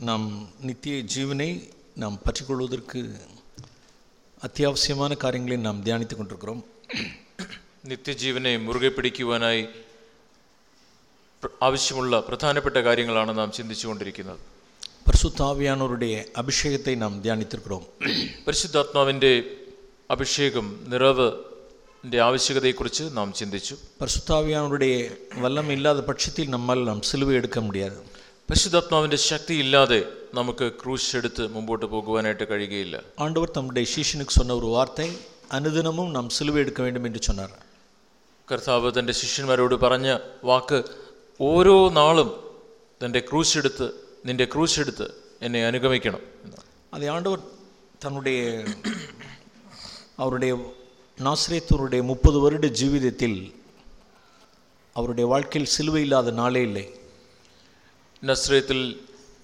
நம் நித்திய ஜீவனை நாம் பற்றிக்கொள்வதற்கு അത്യാവശ്യമായ കാര്യങ്ങളെ നാം ധ്യാനിത്തുകൊണ്ടിരിക്കും നിത്യജീവനെ മുറുകെ പിടിക്കുവാനായി ആവശ്യമുള്ള പ്രധാനപ്പെട്ട കാര്യങ്ങളാണ് നാം ചിന്തിച്ചുകൊണ്ടിരിക്കുന്നത് പരിശുദ്ധാവിയാനവരുടെ അഭിഷേകത്തെ നാം ധ്യാനിത്തിരിക്കും പരിശുദ്ധാത്മാവിന്റെ അഭിഷേകം നിറവ് ആവശ്യകതയെക്കുറിച്ച് നാം ചിന്തിച്ചു பரிசுத்தாவியானவருடைய வல்லமை இல்லாத பட்சத்தில் நம்மால் நாம் சிலுவை எடுக்க முடியாது പരിശുദ്ധാത്മാവിൻ്റെ ശക്തി ഇല്ലാതെ നമുക്ക് ക്രൂശ് എടുത്ത് മുമ്പോട്ട് പോകുവാനായിട്ട് കഴിയുകയില്ല ஆண்டவர் தம்முடைய சீஷனுக்கு சொன்ன ஒரு வார்த்தை அனுதினமும் நாம் சிலுவை எடுக்க வேண்டும் என்று சொன்னார் കർത്താവ് തൻ്റെ ശിഷ്യന്മാരോട് പറഞ്ഞ വാക്ക് ഓരോ നാളും തൻ്റെ ക്രൂശ് എടുത്ത് നിന്റെ ക്രൂശ് എടുത്ത് എന്നെ അനുഗമിക്കണം എന്നാണ്. அதை ஆண்டவர் தன்னுடைய அவருடைய நாசிரியத்தூருடைய முப்பது வருட ஜீவிதத்தில் அவருடைய வாழ்க்கையில் சிலுவை இல்லாத நாளே இல்லை നസ്രയത്തിൽ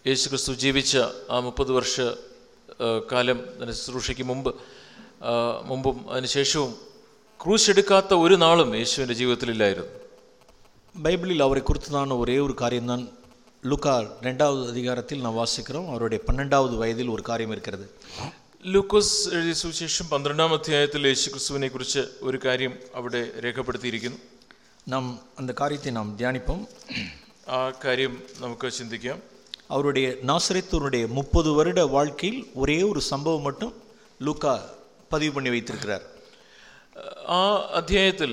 യേശുക്രിസ്തു ജീവിച്ച ആ മുപ്പത് വർഷ ആ, കാലം അതിന് ശുശ്രൂഷയ്ക്ക് മുമ്പ് ആ, മുമ്പും അതിനുശേഷവും ക്രൂശ് എടുക്കാത്ത ഒരു നാളും യേശുവിൻ്റെ ജീവിതത്തിലില്ലായിരുന്നു பைபிளில் அவரை குறித்ததான ஒரே ஒரு காரியம்தான் லுக்கா ரெண்டாவது அதிகாரத்தில் நாம் வாசிக்கிறோம் அவருடைய பன்னெண்டாவது வயதில் ஒரு காரியம் இருக்கிறது ലൂക്കോസ് എഴുതിയ സുവിശേഷം പന്ത്രണ്ടാം അധ്യായത്തിൽ യേശുക്രിസ്തുവിനെ കുറിച്ച് ഒരു കാര്യം അവിടെ രേഖപ്പെടുത്തിയിരിക്കുന്നു நாம் அந்த காரியத்தை நாம் தியானிப்போம் ആ കാര്യം നമുക്ക് ചിന്തിക്കാം அவருடைய நாசரேத்தூருடைய முப்பது வருட வாழ்க்கையில் ஒரே ஒரு சம்பவம் மட்டும் லூக்கா பதிவு பண்ணி வைத்திருக்கிறார் ആ അധ്യായത്തിൽ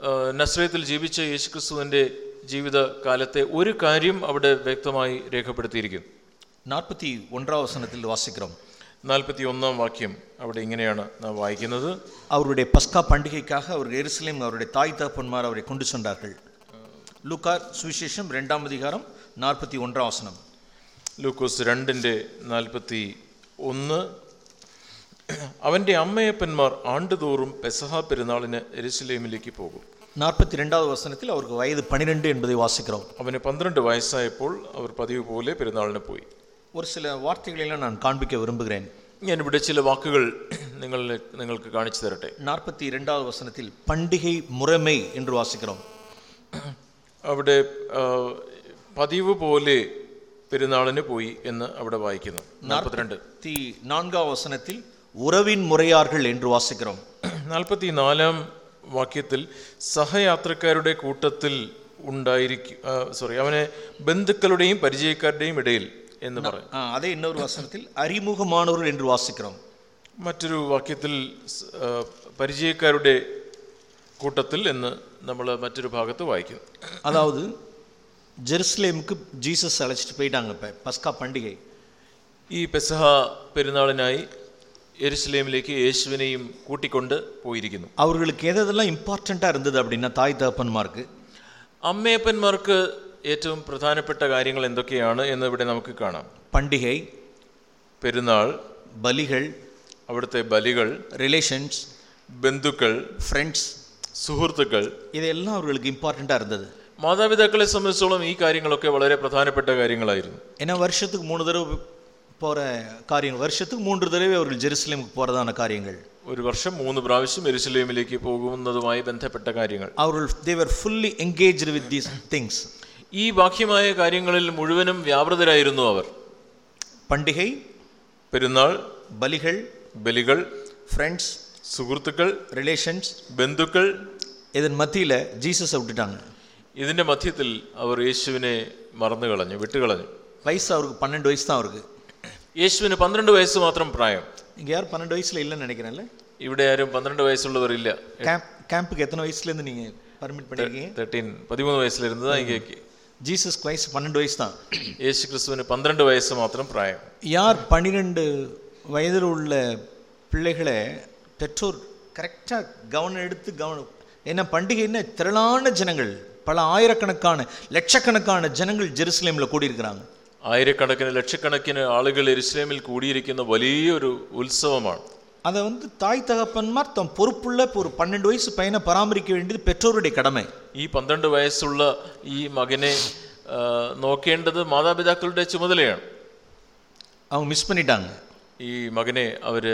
ആ, നസ്രയത്തിൽ ജീവിച്ച യേശുക്രിസ്തുവിൻ്റെ ജീവിത കാലത്തെ ഒരു കാര്യം അവിടെ വ്യക്തമായി രേഖപ്പെടുത്തിയിരിക്കുന്നു நாற்பத்தி ஒன்றாம் வசனத்தில் வாசிக்கிறோம் നാൽപ്പത്തി ഒന്നാം വാക്യം അവിടെ ഇങ്ങനെയാണ് നാം വായിക്കുന്നത് அவருடைய பஸ்கா பண்டிகைக்காக அவர் எருசலேம் அவருடைய தாய் தகப்பன்மார் அவரை கொண்டு சென்றார்கள் லூக்கா சுவிசேஷம் ரெண்டாம் அதிகாரம் நாற்பத்தி ஒன்றாம் வசனம் ലൂക്കോസ് രണ്ടിൻ്റെ നാൽപ്പത്തി ഒന്ന് അവൻ്റെ അമ്മയപ്പന്മാർ ആണ്ടുതോറും പെസഹ പെരുന്നാളിന് എരുസലേമിലേക്ക് പോകും நாற்பத்தி ரெண்டாவது வசனத்தில் அவருக்கு வயது பன்னிரெண்டு என்பதை வாசிக்கிறோம் അവന് പന്ത്രണ്ട് വയസ്സായപ്പോൾ അവർ പതിവ് പോലെ പെരുന്നാളിന് പോയി ஒரு சில வார்த்தைகளெல்லாம் நான் காண்பிக்க விரும்புகிறேன் ഞാനിവിടെ ചില വാക്കുകൾ നിങ്ങളെ നിങ്ങൾക്ക് കാണിച്ചു തരട്ടെ நாற்பத்தி இரண்டாவது வசனத்தில் பண்டிகை முறைமை என்று வாசிக்கிறோம் അവിടെ ആ, പതിവ് പോലെ പെരുന്നാളിന് പോയി എന്ന് അവിടെ വായിക്കുന്നു നാൽപ്പത്തിരണ്ട് நாற்பத்தி நான்காம் வசனத்தில் உறவின் முறையார்கள் என்று வாசிக்கிறோம் നാൽപ്പത്തി നാലാം വാക്യത്തിൽ സഹയാത്രക്കാരുടെ കൂട്ടത്തിൽ ഉണ്ടായിരിക്കും സോറി അവനെ ബന്ധുക്കളുടെയും പരിചയക്കാരുടെയും ഇടയിൽ എന്ന് പറയും. അതേ ഇന്നൊരു വസനത്തിൽ അരിമുഖമാണവർ എന്ന് വാസിക്കണം. മറ്റൊരു വാക്യത്തിൽ പരിചയക്കാരുടെ കൂട്ടത്തിൽ എന്ന് നമ്മൾ മറ്റൊരു ഭാഗത്ത് വായിക്കും. അതായത് ജെറുസലേമുക്ക് ജീസസ് അളച്ചിട്ട് പോയിട്ടാണ് ഇപ്പം പസ്ക പണ്ടിക ഈ പെസഹ പെരുന്നാളിനായി എരുസലേമിലേക്ക് യേശുവിനെയും കൂട്ടിക്കൊണ്ട് പോയിരിക്കുന്നു. അവർക്ക് ഏതെല്ലാം எதெல்லாம் இம்பார்ட்டண்ட்டாக இருந்தது அப்படின்னா தாய் അമ്മയപ്പന്മാർക്ക് ഏറ്റവും പ്രധാനപ്പെട്ട കാര്യങ്ങൾ എന്തൊക്കെയാണ് എന്ന് ഇവിടെ നമുക്ക് കാണാം. പണ്ടികൈ പെരുന്നാൾ ബലികൾ അവിടുത്തെ ബലികൾ റിലേഷൻസ് ബന്ധുക്കൾ ഫ്രണ്ട്സ് സുഹൃത്തുക്കൾ. ഇതെല്ലാം അവർക്ക് ഇമ്പോർട്ടന്റ് ആയിരുന്നത്. മാതാപിതാക്കളെ സംബന്ധിച്ചോളം ഈ കാര്യങ്ങളൊക്കെ വളരെ പ്രധാനപ്പെട്ട കാര്യങ്ങളായിരുന്നു. എന്നാ വർഷത്തുക്ക് മൂന്ന് തരവ് പോലെ കാര്യങ്ങൾ. വർഷത്തുക്ക് മൂന്ന് തരവേ അവർ ജെറുസലേമുക്ക് പോറതാണ് കാര്യങ്ങൾ. ഒരു വർഷം മൂന്ന് പ്രാവശ്യം എരുസലേമിലേക്ക് പോകുന്നതുമായി ബന്ധപ്പെട്ട കാര്യങ്ങൾ. അവർ they were fully engaged with these things ഈ ബാഹ്യമായ കാര്യങ്ങളിൽ മുഴുവനും വ്യാപൃതരായിരുന്നു അവർ பண்டிகை പെരുന്നാൾ பலிகள் ബലികൾ ஃப்ரெண்ட்ஸ் സുഹൃത്തുക്കൾ ரிலேஷன்ஸ் ബന്ധുക്കൾ இதன் மத்தியில் ஜீசஸை விட்டுட்டாங்க ഇതിന്റെ മധ്യത്തിൽ അവർ യേശുവിനെ മറന്നു കളഞ്ഞു വിട്ടുകളഞ്ഞു வயசு அவருக்கு பன்னெண்டு வயசு தான் அவருக்கு യേശുവിന് പന്ത്രണ്ട് വയസ്സ് മാത്രം പ്രായം இங்கே யாரும் பன்னெண்டு வயசில் இல்லைன்னு நினைக்கிறேன்ல ഇവിടെ ആരും പന്ത്രണ്ട് വയസ്സുള്ളവർ ഇല്ല கேம்ப் கேம்புக்கு எத்தனை வயசுலேருந்து நீங்கள் பர்மிட் பண்ணியிருக்கீங்க തേർട്ടീൻ പതിമൂന്ന് വയസ്സിലിരുന്നത് ഇങ്ങേക്ക് ஜீசஸ்க்கு வயசு பன்னெண்டு வயசு தான் യേശു ക്രിസ്തുവിന് പന്ത്രണ്ട് വയസ്സ് മാത്രം പ്രായം யார் பன்னிரெண்டு வயதில் உள்ள பிள்ளைகளை பெற்றோர் கரெக்டாக கவனம் எடுத்து கவனம் ஏன்னா பண்டிகைன்னா திரளான ஜனங்கள் பல ஆயிரக்கணக்கான லட்சக்கணக்கான ஜனங்கள் ஜெருசலேமில் கூடியிருக்கிறாங்க ആയിരക്കണക്കിന് ലക്ഷക്കണക്കിന് ആളുകൾ എരുസലേമിൽ കൂടിയിരിക്കുന്ന വലിയൊരു ഉത്സവമാണ് அதை வந்து தாய் தகப்பன்மார் தம் பொறுப்புள்ள ஒரு பன்னெண்டு வயசு பையனை பராமரிக்க வேண்டியது பெற்றோருடைய கடமை. ഈ പന്ത്രണ്ട് വയസ്സുള്ള ഈ മകനെ நோக்கேண்டது മാതാപിതാക്കളുടെ ചുമതലയാണ്. அவங்க மிஸ் பண்ணிட்டாங்க. ഈ அவர்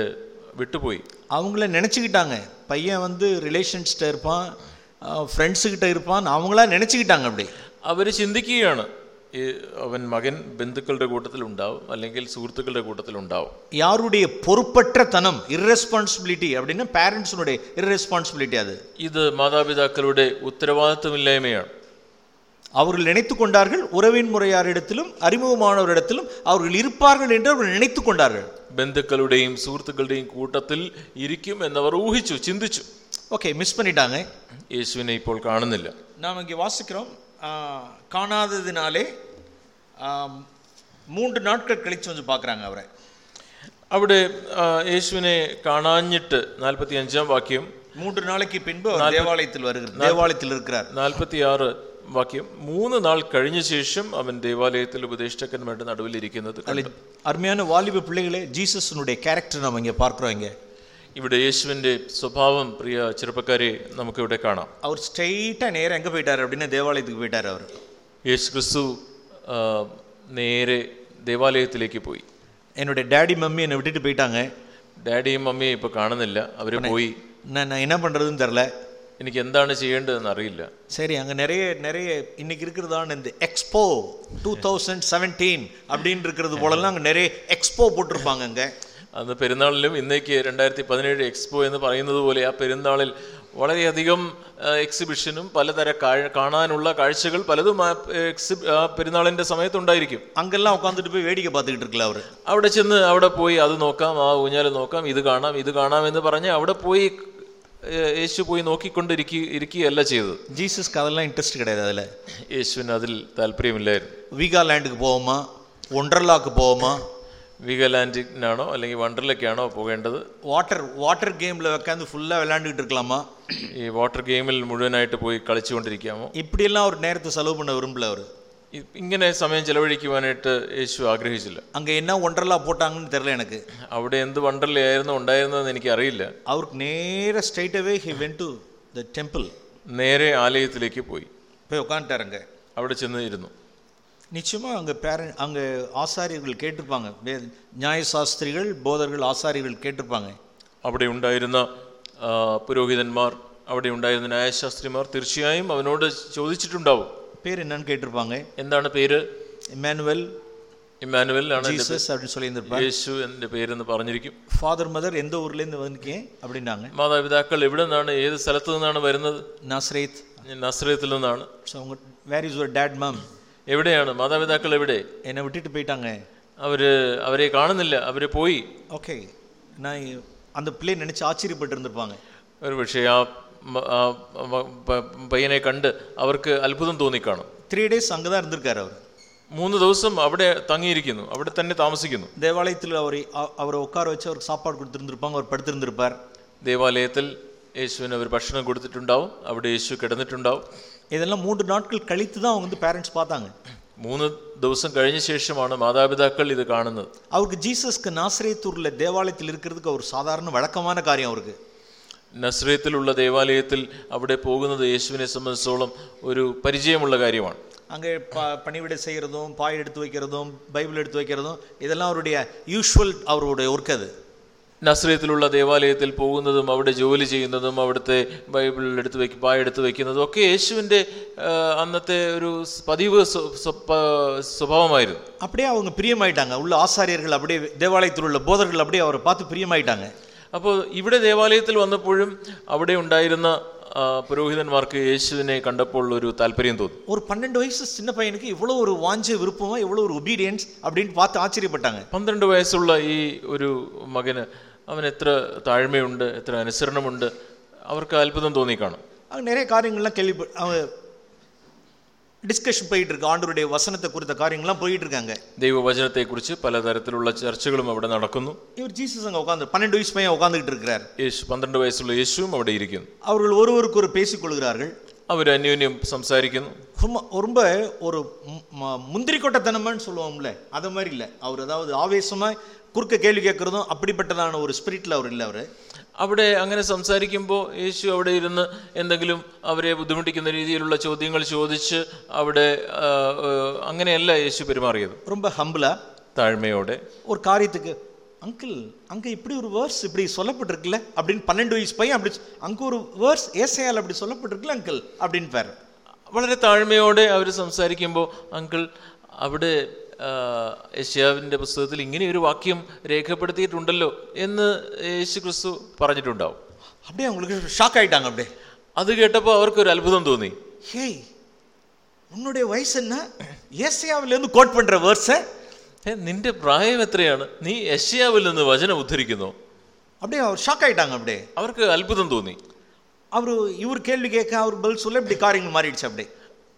விட்டு போய் அவங்கள நினச்சிக்கிட்டாங்க. பையன் வந்து ரிலேஷன்ஸ்கிட்ட இருப்பான் ஃப்ரெண்ட்ஸுக்கிட்ட இருப்பான் அவங்களா நினச்சிக்கிட்டாங்க அப்படி அவர் சிந்திக்கையான ഈ അവൻ മകൻ ബന്ധുക്കളുടെ കൂട്ടത്തിൽ ഉണ്ടാവും അല്ലെങ്കിൽ സുഹൃത്തുക്കളുടെ കൂട്ടത്തിൽ ഉണ്ടാവും யாருடைய பொறுப்பற்ற தனம் இர்ரெஸ்பான்சிபிலிட்டி அப்படின்னா பேரண்ட்ஸினுடைய இர்ரெஸ்பான்சிபிலிட்டி அது ഇത് മാതാപിതാക്കളുടെ ഉത്തരവാദിത്വമില്ലായ്മയാണ് அவர்கள் நினைத்து கொண்டார்கள் உறவின் முறையாரிடத்திலும் அறிமுகமானவரிடத்திலும் அவர்கள் இருப்பார்கள் என்று அவர்கள் நினைத்து கொண்டார்கள் ബന്ധുക്കളുടെയും സുഹൃത്തുക്കളുടെയും കൂട്ടത്തിൽ ഇരിക്കും എന്നവർ ഊഹിച്ചു ചിന്തിച്ചു ஓகே மிஸ் பண்ணிட்டாங்க യേശുവിനെ ഇപ്പോൾ കാണുന്നില്ല நாம் இங்கே வாசிக்கிறோம் ஆ, காணாததினாலே ஆ, மூன்று நாட்கள் கழிச்சு வந்து பார்க்குறாங்க அவரை അവിടെ ആ, യേശുവിനെ കാണാഞ്ഞിട്ട് നാൽപ്പത്തി അഞ്ചാം വാക്യം மூன்று நாளைக்கு பின்பு அவர் தேவாலயத்தில் வருகிறார் தேவாலயத்தில் இருக்கிறார் നാൽപ്പത്തിയാറ് വാക്യം മൂന്ന് നാൾ കഴിഞ്ഞ ശേഷം അവൻ ദേവാലയത്തിൽ ഉപദേഷ്ടാക്കന്മാരുടെ നടുവിൽ ഇരിക്കുന്നത് കണ്ടു. அதில் அருமையான வாலிப பிள்ளைகளே ஜீசஸினுடைய கேரக்டர் நம்ம இங்கே பார்க்குறோம் இங்கே ഇവിടെ യേശുവിന്റെ സ്വഭാവം പ്രിയ ചെറുപ്പക്കാരെ നമുക്കിവിടെ കാണാം அவர் ஸ்ட்ரெயிட்டாக நேராக எங்கே போயிட்டார் அப்படின்னா தேவாலயத்துக்கு போயிட்டார் அவர் യേശു ക്രിസ്തു ആ, നേരെ ദേവാലയത്തിലേക്ക് പോയി என்னுடைய டேடி மம்மி என்னை விட்டுட்டு போயிட்டாங்க ഡാഡിയും മമ്മിയും ഇപ്പൊ കാണുന്നില്ല അവര് പോയി நான் நான் என்ன பண்ணுறதுன்னு தெரில എനിക്ക് എന്താണ് ചെയ്യേണ്ടതെന്ന് അറിയില്ല சரி அங்கே நிறைய நிறைய இன்னைக்கு இருக்கிறதான இந்த எக்ஸ்போ டூ தௌசண்ட் செவன்டீன் அப்படின்னு இருக்கிறது போலலாம் அங்கே நிறைய எக்ஸ்போ போட்டிருப்பாங்க அங்கே അന്ന് പെരുന്നാളിലും ഇന്നേക്ക് രണ്ടായിരത്തി പതിനേഴ് എക്സ്പോ എന്ന് പറയുന്നത് പോലെ ആ പെരുന്നാളിൽ വളരെയധികം എക്സിബിഷനും പലതര കാണാനുള്ള കാഴ്ചകൾ പലതും ആ ആ പെരുന്നാളിന്റെ സമയത്തുണ്ടായിരിക്കും. അങ്കെല്ലാം ഉക്കാന്നിട്ട് പോയി വേടിക്ക പാത്തിട്ടിരിക്കില്ല അവർ അവിടെ ചെന്ന് അവിടെ പോയി അത് നോക്കാം ആ ഊഞ്ഞാൽ നോക്കാം ഇത് കാണാം ഇത് കാണാം എന്ന് പറഞ്ഞ് അവിടെ പോയി യേശു പോയി നോക്കിക്കൊണ്ടിരിക്കുക ഇരിക്കുകയല്ല ചെയ്തത്. ജീസസ് അതെല്ലാം ഇൻട്രസ്റ്റ് കിടയത് അതിൽ യേശുവിന് അതിൽ താല്പര്യമില്ലായിരുന്നു. വീഗാലാൻഡ് പോകുമ്പോൾ വണ്ടർലാക്ക് പോകുമ്പോൾ വീഗലാൻഡിനാണോ അല്ലെങ്കിൽ വണ്ടർലക്കാണോ പോകേണ്ടത് வாட்டர் வாட்டர் கேமில் உட்காந்து ஃபுல்லாக விளையாண்டுக்கிட்டு இருக்கலாமா ഈ വാട്ടർ ഗെയിമിൽ മുഴുവനായിട്ട് പോയി കളിച്ചുകൊണ്ടിരിക്കാമോ இப்படியெல்லாம் ஒரு நேரத்தை செலவு பண்ண விரும்பல அவர் ഇ- ഇങ്ങനെ സമയം ചെലവഴിക്കുവാനായിട്ട് യേശു ആഗ്രഹിച്ചില്ല அங்கே என்ன ஒண்டர்லா போட்டாங்கன்னு தெரில எனக்கு അവിടെ എന്ത് വണ്ടർലയായിരുന്നു ഉണ്ടായിരുന്നതെന്ന് എനിക്ക് അറിയില്ല அவருக்கு நேராக straight away he went to the temple നേരെ ആലയത്തിലേക്ക് പോയി போய் உட்காந்துட்டாருங்க അവിടെ ചെന്ന് ഇരുന്നു நிச்சயமாக அங்கே பேரண்ட் அங்கே ஆசாரியர்கள் கேட்டிருப்பாங்க வே- நியாயசாஸ்திரிகள் போதர்கள் ஆசாரியர்கள் கேட்டிருப்பாங்க അവിടെ ഉണ്ടായിരുന്ന ആ, പുരോഹിതന്മാർ അവിടെ ഉണ്ടായിരുന്ന ന്യായശാസ്ത്രിമാർ തീർച്ചയായും അവനോട് ചോദിച്ചിട്ടുണ്ടാവും பேர் என்னன்னு கேட்டிருப்பாங்க എന്താണ് പേര് இமானுவல் ഇമ്മാനുവൽ ആണ് എൻ്റെ ஜீசஸ் அப்படின்னு சொல்லியிருந்திருப்பாங்க യേശു എൻ്റെ പേരെന്ന് പറഞ്ഞിരിക്കും ஃபாதர் மதர் எந்த ஊர்லேருந்து வந்திருக்கீங்க அப்படின்னாங்க മാതാപിതാക്കൾ എവിടെ നിന്നാണ് ഏത് സ്ഥലത്തു നിന്നാണ് വരുന്നത് நாஸ்ரேத் ഞാൻ നസ്രയത്തിൽ നിന്നാണ് ஸோ உங்க where is your dad ma'am എവിടെയാണ് മാതാപിതാക്കൾ എവിടെ என்னை விட்டுட்டு போயிட்டாங்க അവര് അവരെ കാണുന്നില്ല അവര് പോയി ஓகே நான் அந்த பிள்ளை நினச்சி ஆச்சரியப்பட்டு இருந்திருப்பாங்க ഒരു പക്ഷേ ആ മ- ആ മ- പ- പയ്യനെ കണ്ട് അവർക്ക് അത്ഭുതം തോന്നിക്കാണും த்ரீ டேஸ் அங்கே தான் இருந்திருக்காரு அவர் മൂന്ന് ദിവസം അവിടെ തങ്ങിയിരിക്കുന്നു അവിടെ തന്നെ താമസിക്കുന്നു தேவாலயத்தில் அவரை அ- அவரை உட்கார வச்சு அவருக்கு சாப்பாடு கொடுத்துருந்துருப்பாங்க அவர் படுத்திருந்திருப்பார் ദേവാലയത്തിൽ യേശുവിന് അവർ ഭക്ഷണം കൊടുത്തിട്ടുണ്ടാവും അവിടെ യേശു കിടന്നിട്ടുണ്ടാവും இதெல்லாம் மூன்று நாட்கள் கழித்து தான் அவங்க வந்து பேரண்ட்ஸ் பார்த்தாங்க മൂന്ന് ദിവസം കഴിഞ്ഞ ശേഷമാണ് മാതാപിതാക്കൾ ഇത് കാണുന്നത് அவருக்கு ஜீசஸ்க்கு நாசிரியத்தூரில் தேவாலயத்தில் இருக்கிறதுக்கு ஒரு சாதாரண வழக்கமான காரியம் அவருக்கு നസ്രയത്തിലുള്ള ദേവാലയത്തിൽ അവിടെ പോകുന്നത് യേശുവിനെ സംബന്ധിച്ചോളം ഒരു പരിചയമുള്ള കാര്യമാണ് அங்கே ப பணிவிடை செய்கிறதும் பாய் எடுத்து வைக்கிறதும் பைபிள் எடுத்து வைக்கிறதும் இதெல்லாம் அவருடைய யூஷுவல் அவருடைய ஒர்க் அது നസ്രയത്തിലുള്ള ദേവാലയത്തിൽ പോകുന്നതും അവിടെ ജോലി ചെയ്യുന്നതും അവിടുത്തെ ബൈബിൾ എടുത്ത് പായ എടുത്തു വെക്കുന്നതും ഒക്കെ യേശുവിന്റെ അന്നത്തെ ഒരു പതിവ് സ്വഭാവമായിരുന്നു. അപ്പടിയേ അവങ്ങ പ്രിയമായിട്ടാങ്ക ഉള്ള ആചാര്യർ അവിടെ ദേവാലയത്തിലുള്ള ബോധകൾ അവിടെ അവർ പാത്ത് പ്രിയമായിട്ടാങ്ക അപ്പോൾ ഇവിടെ ദേവാലയത്തിൽ വന്നപ്പോഴും അവിടെ ഉണ്ടായിരുന്ന ആ, പുരോഹിതന്മാർക്ക് യേശുവിനെ കണ്ടപ്പോൾ ഒരു താല്പര്യം തോന്നി ஒரு பன்னெண்டு வயசு சின்ன பையனுக்கு இவ்வளோ ஒரு வாஞ்ச விருப்பமா இவ்வளோ ஒரு ஒபீடியன்ஸ் அப்படின்னு பார்த்து ஆச்சரியப்பட்டாங்க പന്ത്രണ്ട് വയസ്സുള്ള ഈ ഒരു മകന് അവൻ എത്ര താഴ്മയുണ്ട് എത്ര അനുസരണമുണ്ട് അവർക്ക് അത്ഭുതം തോന്നി കാണും அங்கே நிறைய காரியங்கள்லாம் கேள்வி அவங்க டிஸ்கஷன் போயிட்டு இருக்கு ஆண்டவருடைய வசனத்தை குறித்த காரியங்கள்லாம் போயிட்டு இருக்காங்க ദൈവവചനത്തെക്കുറിച്ച് പലതരത്തിലുള്ള ചർച്ചകളും അവിടെ നടക്കുന്നു இவர் ஜீசஸ் அங்கே உட்காந்து பன்னெண்டு வயசு பையன் உட்காந்துக்கிட்டு இருக்கிறார் യേശു പന്ത്രണ്ട് വയസ്സുള്ള യേശുവും അവിടെ ഇരിക്കുന്നു அவர்கள் ஒருவருக்கு ஒரு பேசிக்கொள்கிறார்கள் അവർ അന്യോന്യം സംസാരിക്കുന്നു ரொம்ப ரொம்ப ஒரு மு- ம- முந்திரி கொட்டைத்தனமான்னு சொல்லுவோம்ல அது மாதிரி இல்லை அவர் அதாவது ஆவேசமா குறுக்க கேள்வி கேட்கறதும் அப்படிப்பட்டதான ஒரு ஸ்பிரிட்ல அவர் இல்லை அவர் അവിടെ അങ്ങനെ സംസാരിക്കുമ്പോൾ യേശു അവിടെ ഇരുന്ന് എന്തെങ്കിലും അവരെ ബുദ്ധിമുട്ടിക്കുന്ന രീതിയിലുള്ള ചോദ്യങ്ങൾ ചോദിച്ച് അവിടെ ആ, ആ, അങ്ങനെയല്ല യേശു പെരുമാറിയത് ரொம்ப ஹம்பிளா താഴ്മയോടെ ஒரு காரியத்துக்கு அங்கிள் அங்கே இப்படி ஒரு வேர்ஸ் இப்படி சொல்லப்பட்டிருக்குல்ல அப்படின்னு பன்னெண்டு வயசு பையன் அப்படி சொ- அங்கே ஒரு வேர்ஸ் ஏசையால் அப்படி சொல்லப்பட்டிருக்குல்ல அங்கிள் அப்படின்னு பேர் വളരെ താഴ്മയോടെ അവർ സംസാരിക്കുമ്പോൾ അങ്കിൾ അവിടെ ആ, യശയാവിൻ്റെ പുസ്തകത്തിൽ ഇങ്ങനെ ഒരു വാക്യം രേഖപ്പെടുത്തിയിട്ടുണ്ടല്ലോ എന്ന് യേശു ക്രിസ്തു പറഞ്ഞിട്ടുണ്ടാവും அப்படியே அவங்களுக்கு ஷாக் ஆயிட்டாங்க அப்படியே അത് കേട്ടപ്പോൾ അവർക്കൊരു അത്ഭുതം തോന്നി ஹேய் உன்னுடைய வயசு என்ன ஏசியாவிலேருந்து கோட் பண்ற வேர்ஸை "ഏ, നിന്റെ പ്രായം എത്രയാണ് നീ യശയാവിൽ നിന്ന് വചനം ഉദ്ധരിക്കുന്നു அப்படியே அவர் ஷாக் ஆயிட்டாங்க அப்படியே അവർക്ക് അത്ഭുതം തോന്നി அவர் இவர் கேள்வி கேட்க அவர் பதில் சொல்ல இப்படி காரியங்கள் மாறிடுச்சு அப்படியே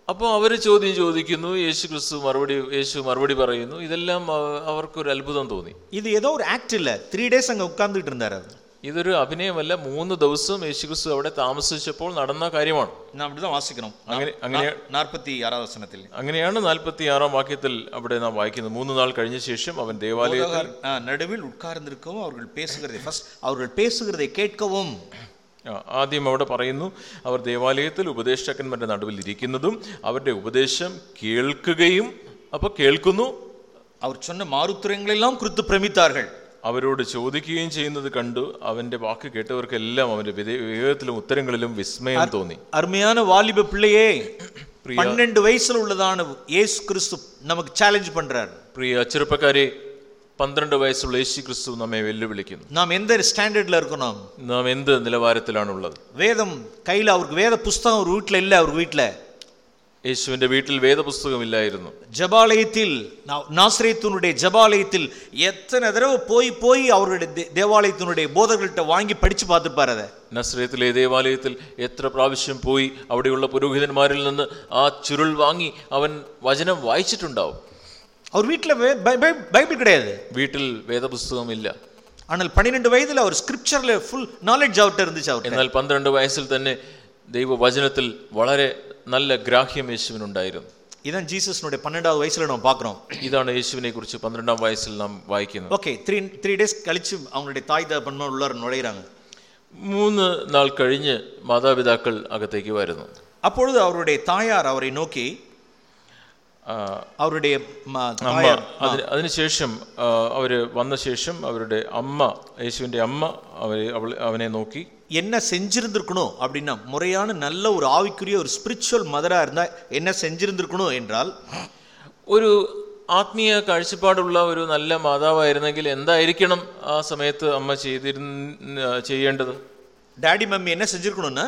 അപ്പോൾ അവർ ചോദ്യം ചോദിക്കുന്നു യേശു ക്രിസ്തു മറുപടി യേശു മറുപടി പറയുന്നു ഇതെല്ലാം അവ- അവർക്കൊരു അത്ഭുതം തോന്നി இது ஏதோ ஒரு ஆக்ட் இல்ல த்ரீ டேஸ் அங்க உட்கார்ந்துட்டு இருந்தார் அவர் ഇതൊരു അഭിനയമല്ല മൂന്ന് ദിവസം യേശു ക്രിസ്തു അവിടെ താമസിച്ചപ്പോൾ നടന്ന കാര്യമാണ് நான் அப்படிதான் வாசிக்கிறோம் അങ്ങനെ അങ്ങനെ நாற்பத்தி ஆறாவது வசனத்தில் അങ്ങനെയാണ് നാൽപ്പത്തി ആറാം വാക്യത്തിൽ അവിടെ നാം വായിക്കുന്നത് മൂന്ന് നാൾ കഴിഞ്ഞ ശേഷം അവൻ ദേവാലയത്തിൽ போதகர், ஆ, நடுவில் உட்கார்ந்திருக்கவும் அவர்கள் பேசுகிறதை ஃபர்ஸ்ட் அவர்கள் பேசுகிறதை கேட்கவும் ആ, ആദ്യം അവിടെ പറയുന്നു അവർ ദേവാലയത്തിൽ ഉപദേശകന്മാരുടെ നടുവിൽ ഇരിക്കുന്നതും അവരുടെ ഉപദേശം കേൾക്കുകയും അപ്പോൾ കേൾക്കുന്നു. അവർ ചൊന്ന മാറുത്തരങ്ങളെല്ലാം കൃത്യ അവരോട് ചോദിക്കുകയും ചെയ്യുന്നത് കണ്ടു. അവന്റെ വാക്ക് കേട്ടവർക്കെല്ലാം അവന്റെ വിവേകത്തിലും ഉത്തരങ്ങളിലും വിസ്മയം തോന്നി. അർമ്മയാണ് വാലിബ പിള്ളയെ പന്ത്രണ്ട് വയസ്സിലുള്ളതാണ് യേശു ക്രിസ്തു നമുക്ക് ചാലഞ്ച് പണ്ടാണ് പ്രിയ ചെറുപ്പക്കാരെ പന്ത്രണ്ട് വയസ്സുള്ള യേശു ക്രിസ്തു നമ്മെ വെല്ലുവിളിക്കുന്നു. നാം എന്ത് സ്റ്റാൻഡേർഡിൽ ഇരിക്കണം നാം എന്ത് നിലവാരത്തിലാണുള്ളത്? വേദം കയ്യിൽ അവർക്ക് വേദ പുസ്തകം വീട്ടിലല്ല അവർ വീട്ടിലെ. യേശുവിന്റെ വീട്ടിൽ വേദപുസ്തകം ഇല്ലായിരുന്നു ജപാലയത്തിൽ നാശ്രയത്തിനുടേ ജപാലയത്തിൽ എത്ര തരവ് പോയി പോയി അവരുടെ ദേവാലയത്തിനുടേ ബോധകളിട്ട് വാങ്ങി പഠിച്ചു പാത്തിപ്പാർ നസ്രയത്തിലെ ദേവാലയത്തിൽ എത്ര പ്രാവശ്യം പോയി അവിടെയുള്ള പുരോഹിതന്മാരിൽ നിന്ന് ആ ചുരുൾ വാങ്ങി അവൻ വചനം വായിച്ചിട്ടുണ്ടാവും. அவர் வீட்டில் பைபிள் கிடையாது വീട്ടിൽ വേദപുസ്തകമില്ല ஆனால் பன்னிரெண்டு வயதுல அவர் ஸ்கிரிப்சர்ல ஃபுல் நாலேஜ் அவர்கிட்ட இருந்துச்சு அவர்கிட்ட എന്നാൽ പന്ത്രണ്ട് വയസ്സിൽ തന്നെ ദൈവവചനത്തിൽ വളരെ നല്ല ഗ്രാഹ്യം യേശുവിനുണ്ടായിരുന്നു இதான் ஜீசஸ்னுடைய பன்னெண்டாவது வயசுல நம்ம பார்க்குறோம் ഇതാണ് യേശുവിനെ കുറിച്ച് പന്ത്രണ്ടാം വയസ്സിൽ നാം വായിക്കുന്നത് ஓகே த்ரீ த்ரீ டேஸ் கழிச்சு அவங்களுடைய தாய் தகப்பன்மார் உள்ளார நுழையிறாங்க മൂന്ന് നാൾ കഴിഞ്ഞ് മാതാപിതാക്കൾ അകത്തേക്ക് വരുന്നു அப்பொழுது அவருடைய தாயார் அவரை நோக்கி ആ, அவருடைய ம- അമ്മ தாயார் അതിന് അതിനുശേഷം ആ, അവര് വന്ന ശേഷം അവരുടെ അമ്മ യേശുവിന്റെ അമ്മ അവരെ അവൾ അവനെ നോക്കി என்ன செஞ்சிருந்திருக்கணும் அப்படின்னா முறையான நல்ல ஒரு ஆவிக்குரிய ஒரு ஸ்பிரிச்சுவல் மதரா இருந்தா என்ன செஞ்சிருந்திருக்கணும் என்றால் ഒരു ആത്മീയ കാഴ്ചപ്പാടുള്ള ഒരു നല്ല മാതാവായിരുന്നെങ്കിൽ എന്തായിരിക്കണം ആ സമയത്ത് അമ്മ ചെയ്തിരുന്ന ചെയ്യേണ്ടത് டாடி மம்மி என்ன செஞ்சிருக்கணும்னா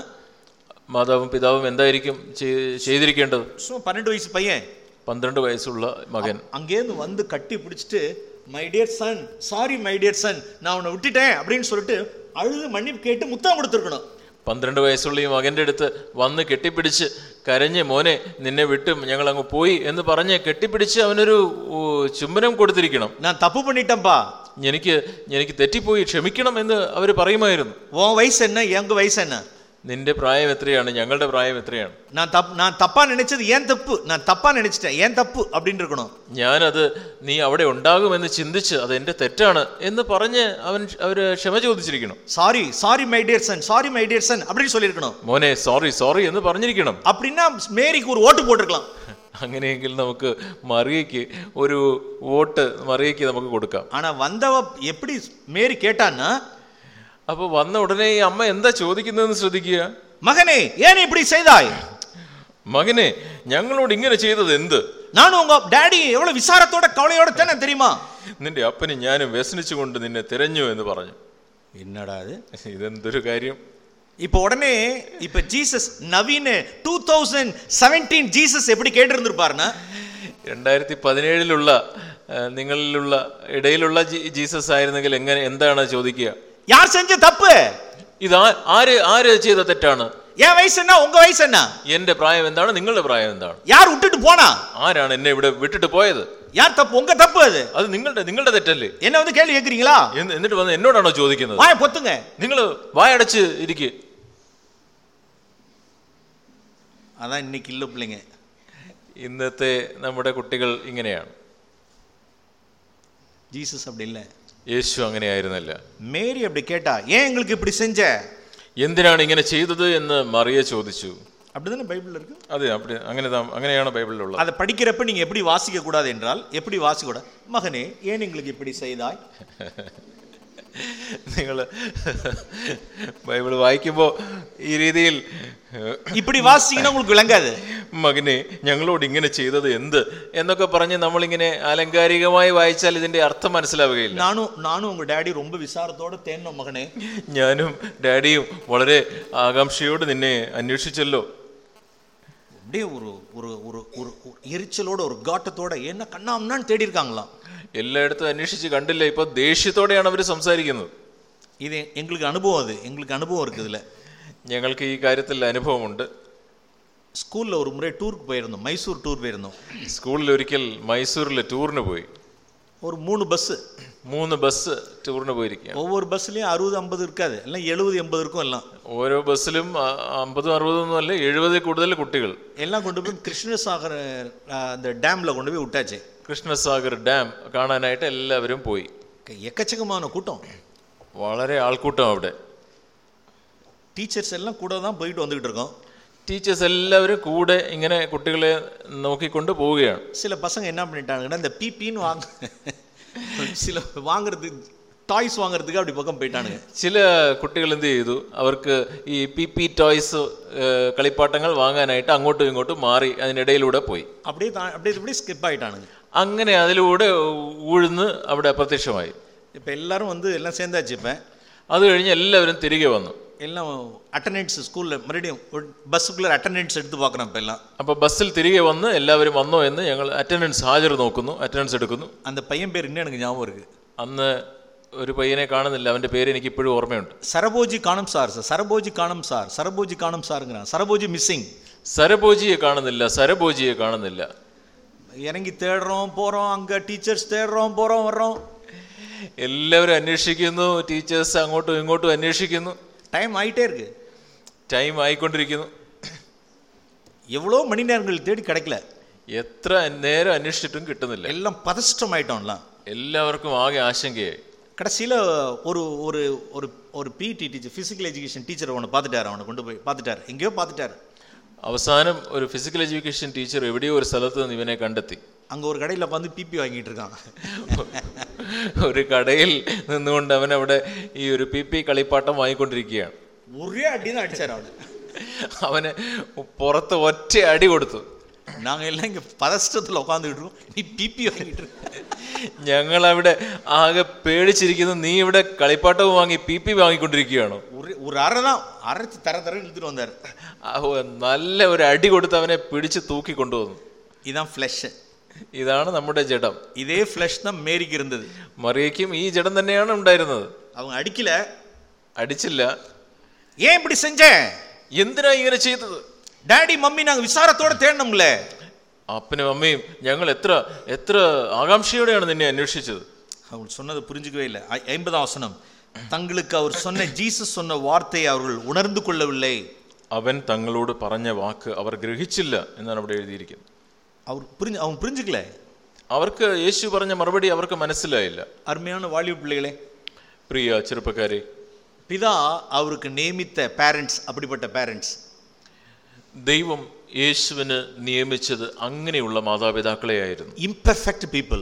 മാതാവും പിതാവും എന്തായിരിക്കും ചെയ്- ചെയ്തിരിക്കേണ്ടത് சும்மா பன்னெண்டு வயசு பையன் പന്ത്രണ്ട് വയസ്സുള്ള മകൻ அங்கேருந்து வந்து கட்டி பிடிச்சிட்டு my dear son sorry my dear son நான் உன்னை விட்டுட்டேன் அப்படின்னு சொல்லிட்டு அழுது மன்னிப்பு கேட்டு முத்தம் கொடுத்துருக்கணும் പന്ത്രണ്ട് വയസ്സുള്ള ഈ മകന്റെ അടുത്ത് വന്ന് കെട്ടിപ്പിടിച്ച് കരഞ്ഞ് മോനെ നിന്നെ വിട്ടും ഞങ്ങൾ അങ്ങ് പോയി എന്ന് പറഞ്ഞ് കെട്ടിപ്പിടിച്ച് അവനൊരു ഓ, ചുംബനം കൊടുത്തിരിക്കണം நான் தப்பு பண்ணிட்டேன்ப்பா എനിക്ക് എനിക്ക് തെറ്റിപ്പോയി ക്ഷമിക്കണം എന്ന് അവർ പറയുമായിരുന്നു உன் வயசு என்ன எங்க வயசு என்ன നിന്റെ പ്രായം എത്രയാണ് ഞങ്ങളുടെ പ്രായം എത്രയാണ് நான் தப் நான் தப்பா நினைச்சது ஏன் தப்பு நான் தப்பா நினைச்சிட்டேன் ஏன் தப்பு அப்படின்னு இருக்கணும் ഞാനത് നീ അവിടെ ഉണ്ടാകുമെന്ന് ചിന്തിച്ച് അത് എൻ്റെ തെറ്റാണ് എന്ന് പറഞ്ഞ് അവൻ അവര് ക്ഷമ ചോദിച്ചിരിക്കണം sorry sorry my dear son sorry my dear son அப்படின்னு சொல்லியிருக்கணும் മോനെ സോറി സോറി എന്ന് പറഞ്ഞിരിക്കണം அப்படின்னா மேரிக்கு ஒரு ஓட்டு போட்டிருக்கலாம் അങ്ങനെയെങ്കിൽ നമുക്ക് മറിയയ്ക്ക് ഒരു വോട്ട് മറിയയ്ക്ക് നമുക്ക് കൊടുക്കാം ஆனா வந்தவ எப்படி மேரி கேட்டான்னா അപ്പൊ വന്ന ഉടനെ ഈ അമ്മ എന്താ ചോദിക്കുന്നതെന്ന് ശ്രദ്ധിക്കുക மகனே ஏன் இப்படி செய்தாய் മകനെ ഞങ്ങളോട് ഇങ്ങനെ ചെയ്തത് എന്ത് நானும் உங்க டேடி எவ்வளவு விசாரத்தோட கவலையோட தானே தெரியுமா നിന്റെ അപ്പനും ഞാനും വ്യസനിച്ചുകൊണ്ട് നിന്നെ തിരഞ്ഞു എന്ന് പറഞ്ഞു என்னடா அது ഇതെന്തൊരു കാര്യം இப்போ உடனே இப்ப ஜீசஸ் நவீன டூ தௌசண்ட் செவன்டீன் ஜீசஸ் எப்படி கேட்டிருந்திருப்பாருன்னா രണ്ടായിരത്തി പതിനേഴിലുള്ള നിങ്ങളിലുള്ള ഇടയിലുള്ള ജീ- ജീസസ് ആയിരുന്നെങ്കിൽ എങ്ങനെ എന്താണ് ചോദിക്കുക யார் செஞ்ச தப்பு ഇത് ആ- ആര് ആര് ചെയ്ത തെറ്റാണ് என் வயசு என்ன உங்க வயசு என்ன എന്റെ പ്രായം എന്താണ് നിങ്ങളുടെ പ്രായം എന്താണ് யார் விட்டுட்டு போனா ആരാണ് എന്നെ ഇവിടെ വിട്ടിട്ട് പോയത് யார் தப்பு உங்க தப்பு அது അത് നിങ്ങളുടെ നിങ്ങളുടെ തെറ്റല്ലേ என்ன வந்து கேள்வி கேட்குறீங்களா എന്ന് എന്നിട്ട് വന്ന് എന്നോടാണോ ചോദിക്കുന്നത് வாய பொத்துங்க നിങ്ങൾ വായടച്ച് ഇരിക്കുക அதான் இன்னைக்கு இல்ல பிள்ளைங்க ഇന്നത്തെ നമ്മുടെ കുട്ടികൾ ഇങ്ങനെയാണ് ஜீசஸ் அப்படி இல்லை യേശു അങ്ങനെയായിരുന്നല്ല மேரி அப்படி கேட்டா ஏன் எங்களுக்கு இப்படி செஞ்ச എന്തിനാണ് ഇങ്ങനെ ചെയ്തത് എന്ന് മറിയ ചോദിച്ചു அப்படிதானே பைபிள்ல இருக்கு അതെ അപ്പടി അങ്ങനെ താ- അങ്ങനെയാണ് ബൈബിളിലുള്ളത് அதை படிக்கிறப்ப நீங்க எப்படி வாசிக்க கூடாது என்றால் எப்படி வாசிக்க கூடாது மகனே ஏன் எங்களுக்கு இப்படி செய்தாய் നിങ്ങൾ ബൈബിൾ വായിക്കുമ്പോൾ ഈ രീതിയിൽ ഏഹ്, இப்படி வாசிச்சீங்கன்னா உங்களுக்கு விளங்காது മകനെ ഞങ്ങളോട് ഇങ്ങനെ ചെയ്തത് എന്ത് എന്നൊക്കെ പറഞ്ഞ് നമ്മളിങ്ങനെ ആലങ്കാരികമായി വായിച്ചാൽ ഇതിന്റെ അർത്ഥം മനസ്സിലാവുകയില്ല நானும் நானும் உங்க டேடி ரொம்ப விசாரத்தோட தேடினோம் மகனே ഞാനും ഡാഡിയും വളരെ ആകാംക്ഷയോട് നിന്നെ അന്വേഷിച്ചല്ലോ அப்படியே ஒரு ஒரு ஒரு ஒரு ஒரு எரிச்சலோட ஒரு காட்டத்தோட என்ன கண்ணாம்னான்னு தேடி இருக்காங்களாம் എല്ലായിടത്തും അന്വേഷിച്ച് കണ്ടില്ല? ഇപ്പൊ ദേഷ്യത്തോടെയാണ് അവർ സംസാരിക്കുന്നത്. ഇത് എങ്ങൾക്ക് അനുഭവം അത്. എങ്ങൾക്ക് അനുഭവം ഇരിക്കുന്നില്ല ഞങ്ങൾക്ക് ഈ കാര്യത്തിൽ അനുഭവമുണ്ട്. സ്കൂളിൽ ഒരു മുറി ടൂർക്ക് പോയിരുന്നു. മൈസൂർ ടൂർ പോയിരുന്നു. സ്കൂളിൽ ഒരിക്കൽ മൈസൂരിൽ ടൂറിന് പോയി. ஒரு மூணு பஸ்ஸு മൂന്ന് ബസ് ടൂറിന് പോയിരിക്കുകയാണ് ஒவ்வொரு பஸ்லயும் அறுபது ஐம்பது இருக்காது எல்லாம் எழுபது எண்பது இருக்கும் எல்லாம் ഓരോ ബസ്സിലും അ- അമ്പതും അറുപതൊന്നും അല്ല എഴുപതിൽ കൂടുതൽ കുട്ടികൾ எல்லாம் கொண்டு போய் கிருஷ்ணசாகர் அஹ், அந்த டேம்ல கொண்டு போய் விட்டாச்சு കൃഷ്ണസാഗർ ഡാം കാണാനായിട്ട് എല്ലാവരും പോയി எக்கச்சக்கமான கூட்டம் വളരെ ആൾക്കൂട്ടം അവിടെ டீச்சர்ஸ் எல்லாம் கூட தான் போயிட்டு வந்துகிட்டு இருக்கோம் ടീച്ചേഴ്സ് എല്ലാവരും കൂടെ ഇങ്ങനെ കുട്ടികളെ നോക്കിക്കൊണ്ട് പോവുകയാണ് சில பசங்க என்ன பண்ணிட்டாங்கன்னா இந்த பிபின்னு வாங்க சில வாங்குறதுக்கு டாய்ஸ் வாங்குறதுக்கு அப்படி பக்கம் போயிட்டானுங்க ചില കുട്ടികൾ എന്ത് ചെയ്തു അവർക്ക് ഈ പി പി ടോയ്സ് കളിപ്പാട്ടങ്ങൾ വാങ്ങാനായിട്ട് അങ്ങോട്ടും ഇങ്ങോട്ടും മാറി അതിനിടയിലൂടെ പോയി அப்படியே தா- அப்படியே இப்படியே ஸ்கிப் ஆயிட்டானுங்க അങ്ങനെ അതിലൂടെ ഊഴ്ന്ന് അവിടെ അപ്രത്യക്ഷമായി இப்போ எல்லாரும் வந்து எல்லாம் சேர்ந்தாச்சு இப்போ അത് കഴിഞ്ഞ് എല്ലാവരും തിരികെ വന്നു எல்லாம் அட்டண்டன்ஸ் ஸ்கூலில் மறுபடியும் ஒரு பஸ்ஸுக்குள்ளே அட்டண்டன்ஸ் எடுத்து பார்க்குறோம் இப்போ எல்லாம் അപ്പോൾ ബസ്സിൽ തിരികെ വന്ന് എല്ലാവരും വന്നോ എന്ന് ഞങ്ങൾ അറ്റൻഡൻസ് ഹാജർ നോക്കുന്നു അറ്റൻഡൻസ് എടുക്കുന്നു அந்த பையன் பேர் இன்னும் எனக்கு ஞாபகம் இருக்குது അന്ന് ഒരു പയ്യനെ കാണുന്നില്ല അവൻ്റെ പേര് എനിക്ക് ഇപ്പോഴും ഓർമ്മയുണ്ട് சரபோஜி காணும் சார் சார் சரபோஜி காணும் சார் சரபோஜி காணும் சாருங்கிறான் சரபோஜி மிஸ்ஸிங் സരഭോജിയെ കാണുന്നില്ല സരഭോജിയെ കാണുന്നില്ല இறங்கி தேடுறோம் போகிறோம் அங்கே டீச்சர்ஸ் தேடுறோம் போகிறோம் வர்றோம் എല്ലാവരും അന്വേഷിക്കുന്നു ടീച്ചേഴ്സ് അങ്ങോട്ടും ഇങ്ങോട്ടും അന്വേഷിക്കുന്നു டைம் ஆகிட்டே இருக்கு ടൈം ആയിക്കൊണ്ടിരിക്കുന്നു எவ்வளோ மணி நேரங்கள் தேடி கிடைக்கல എത്ര നേരം അന്വേഷിച്ചിട്ടും കിട്ടുന്നില്ല எல்லாம் பதஷ்டம் ஆயிட்டோம்லாம் എല്ലാവർക്കും ആകെ ആശങ്കയായി கடைசியில் ஒரு ஒரு ஒரு ஒரு பிடி டீச்சர் ஃபிசிக்கல் எஜுகேஷன் டீச்சர் அவனை பார்த்துட்டாரு அவனை கொண்டு போய் பார்த்துட்டாரு எங்கேயோ பார்த்துட்டாரு അവസാനം ഒരു ഫിസിക്കൽ എഡ്യൂക്കേഷൻ ടീച്ചർ എവിടെയോ ഒരു സ്ഥലത്ത് നിന്ന് ഇവനെ കണ്ടെത്തി அங்கே ஒரு கடையில் உட்காந்து பிபி வாங்கிட்டு இருக்கான் ഒരു കടയിൽ നിന്നുകൊണ്ട് അവൻ അവിടെ ഈ ഒരു പി പി കളിപ്പാട്ടം വാങ്ങിക്കൊണ്ടിരിക്കുകയാണ് ஒரே அடி தான் அடிச்சார் அவனை അവന് പുറത്ത് ഒറ്റ അടി കൊടുത്തു நாங்கள் எல்லாம் இங்கே பதஷ்டத்தில் உட்காந்துக்கிட்டு இருக்கோம் நீ பிபி வாங்கிட்டு இருக்க ഞങ്ങൾ അവിടെ ആകെ പേടിച്ചിരിക്കുന്നു നീ ഇവിടെ കളിപ്പാട്ടവും വാങ്ങി പി പി വാങ്ങിക്കൊണ്ടിരിക്കുകയാണോ ஒரு ஒரு அரை தான் அரைச்சி தர தர இழுத்துட்டு வந்தார் ആ, ഓ, നല്ല ഒരു അടി കൊടുത്ത് അവനെ പിടിച്ച് തൂക്കി കൊണ്ടുവന്നു இதுதான் ஃப்ளஷ் ഇതാണ് നമ്മുടെ ജഡം இதே ஃப்ளஷ் தான் மேரிக்கு இருந்தது മറിയയ്ക്കും ഈ ജഡം തന്നെയാണ് ഉണ്ടായിരുന്നത് அவங்க அடிக்கல അടിച്ചില്ല ஏன் இப்படி செஞ்ச എന്തിനാ ഇങ്ങനെ ചെയ്തത് டாடி மம்மி நாங்கள் விசாரத்தோட தேடணும்ல അപ്പനും അമ്മയും ഞങ്ങൾ എത്ര എത്ര ആകാംക്ഷയോടെയാണ് നിന്നെ അന്വേഷിച്ചത് அவங்க சொன்னதை புரிஞ்சுக்கவே இல்லை ஐ- ஐம்பதாம் வசனம் தங்களுக்கு அவர் சொன்ன ஜீசஸ் சொன்ன வார்த்தையை அவர்கள் உணர்ந்து கொள்ளவில்லை അവൻ തങ്ങളോട് പറഞ്ഞ വാക്ക് അവർ ഗ്രഹിച്ചില്ല എന്നാണ് അവിടെ എഴുതിയിരിക്കുന്നത് അവർ പുരിഞ്ഞ് അവൻ പുരിഞ്ഞിക്കലേ അവർക്ക് യേശു പറഞ്ഞ മറുപടി അവർക്ക് മനസ്സിലായില്ല അരുമയാണ് വാല്യൂ പിള്ളകളെ പ്രിയ ചെറുപ്പക്കാരെ പിതാ അവർക്ക് നിയമിത്ത പാരൻസ് അപ്പടിപ്പെട്ട പാരൻസ് ദൈവം യേശുവിന് നിയമിച്ചത് അങ്ങനെയുള്ള മാതാപിതാക്കളെ ആയിരുന്നു ഇംപെർഫെക്റ്റ് പീപ്പിൾ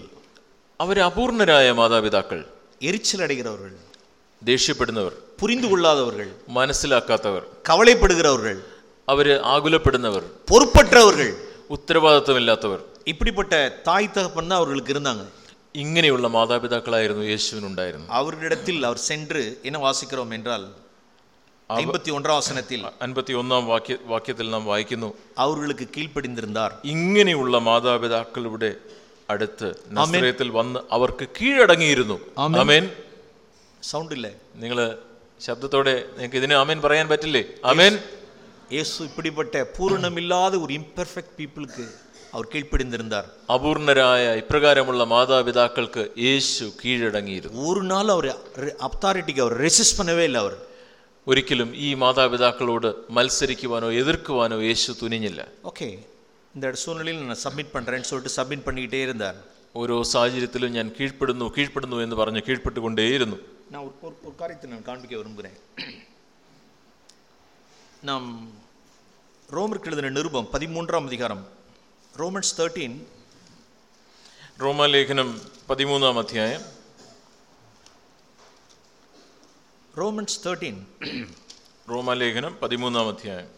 അവർ അപൂർണരായ മാതാപിതാക്കൾ എരിച്ചിലടയുന്നവർ ദേഷ്യപ്പെടുന്നവർ പുരിന്തുകൊള്ളാതവർ മനസ്സിലാക്കാത്തവർ കവളയപ്പെടുകവർ അവർ ആകുലപ്പെടുന്നവർ പൊറുപ്പറ്റവർ ഉത്തരവാദിത്വമില്ലാത്തവർ இப்படிப்பட்ட தாய் தகப்பன் தான் அவர்களுக்கு இருந்தாங்க ഇങ്ങനെയുള്ള മാതാപിതാക്കളായിരുന്നു യേശുവിനുണ്ടായിരുന്നത് அவர்களிடத்தில் அவர் சென்று என்ன வாசிக்கிறோம் என்றால் ஐம்பத்தி ஒன்றாம் வசனத்தில் അൻപത്തി ഒന്നാം വാക്യ വാക്യത്തിൽ നാം വായിക്കുന്നു அவர்களுக்கு கீழ்ப்படிந்திருந்தார் ഇങ്ങനെയുള്ള മാതാപിതാക്കളുടെ അടുത്ത് നസ്രയത്തിൽ വന്ന് അവർക്ക് കീഴടങ്ങിയിരുന്നു അമേൻ சவுண்ட் இல்லை നിങ്ങൾ ശബ്ദത്തോടെ നിങ്ങൾക്ക് ഇതിന് അമേൻ പറയാൻ പറ്റില്ലേ അമേൻ இயேசு இப்படிப்பட்ட பூரணமில்லாத ஒரு இம்பெர்ஃபெக்ட் பீப்புளுக்கு அவர் கீழ்ப்படிந்திருந்தார் അപൂർണരായ ഇപ്രകാരമുള്ള മാതാപിതാക്കൾക്ക് യേശു കീഴടങ്ങിയിരുന്നു ஒரு நாள் அவர் அத்தாரிட்டிக்கு அவர் ரெசிஸ்ட் பண்ணவே இல்லை அவர் ഒരിക്കലും ഈ മാതാപിതാക്കളോട് മത്സരിക്കുവാനോ എതിർക്കുവാനോ യേശു തുനിഞ്ഞില്ല ஓகே இந்த சூழ்நிலையில் நான் சப்மிட் பண்ணுறேன்னு சொல்லிட்டு சப்மிட் பண்ணிக்கிட்டே இருந்தார் ഓരോ സാഹചര്യത്തിലും ഞാൻ കീഴ്പ്പെടുന്നു കീഴ്പ്പെടുന്നു എന്ന് പറഞ്ഞ് കീഴ്പ്പെട്ടുകൊണ്ടേയിരുന്നു நான் ஒரு ஒரு ஒரு காரியத்தை நான் காண்பிக்க விரும்புகிறேன் நாம் ரோமருக்கு எழுதின நிருபம் பதிமூன்றாம் அதிகாரம் ரோமன்ஸ் தேர்ட்டீன் റോമാലേഖനം പതിമൂന്നാം അധ്യായം Romans 13. റോമാലേഖനം പതിമൂന്നാം അധ്യായം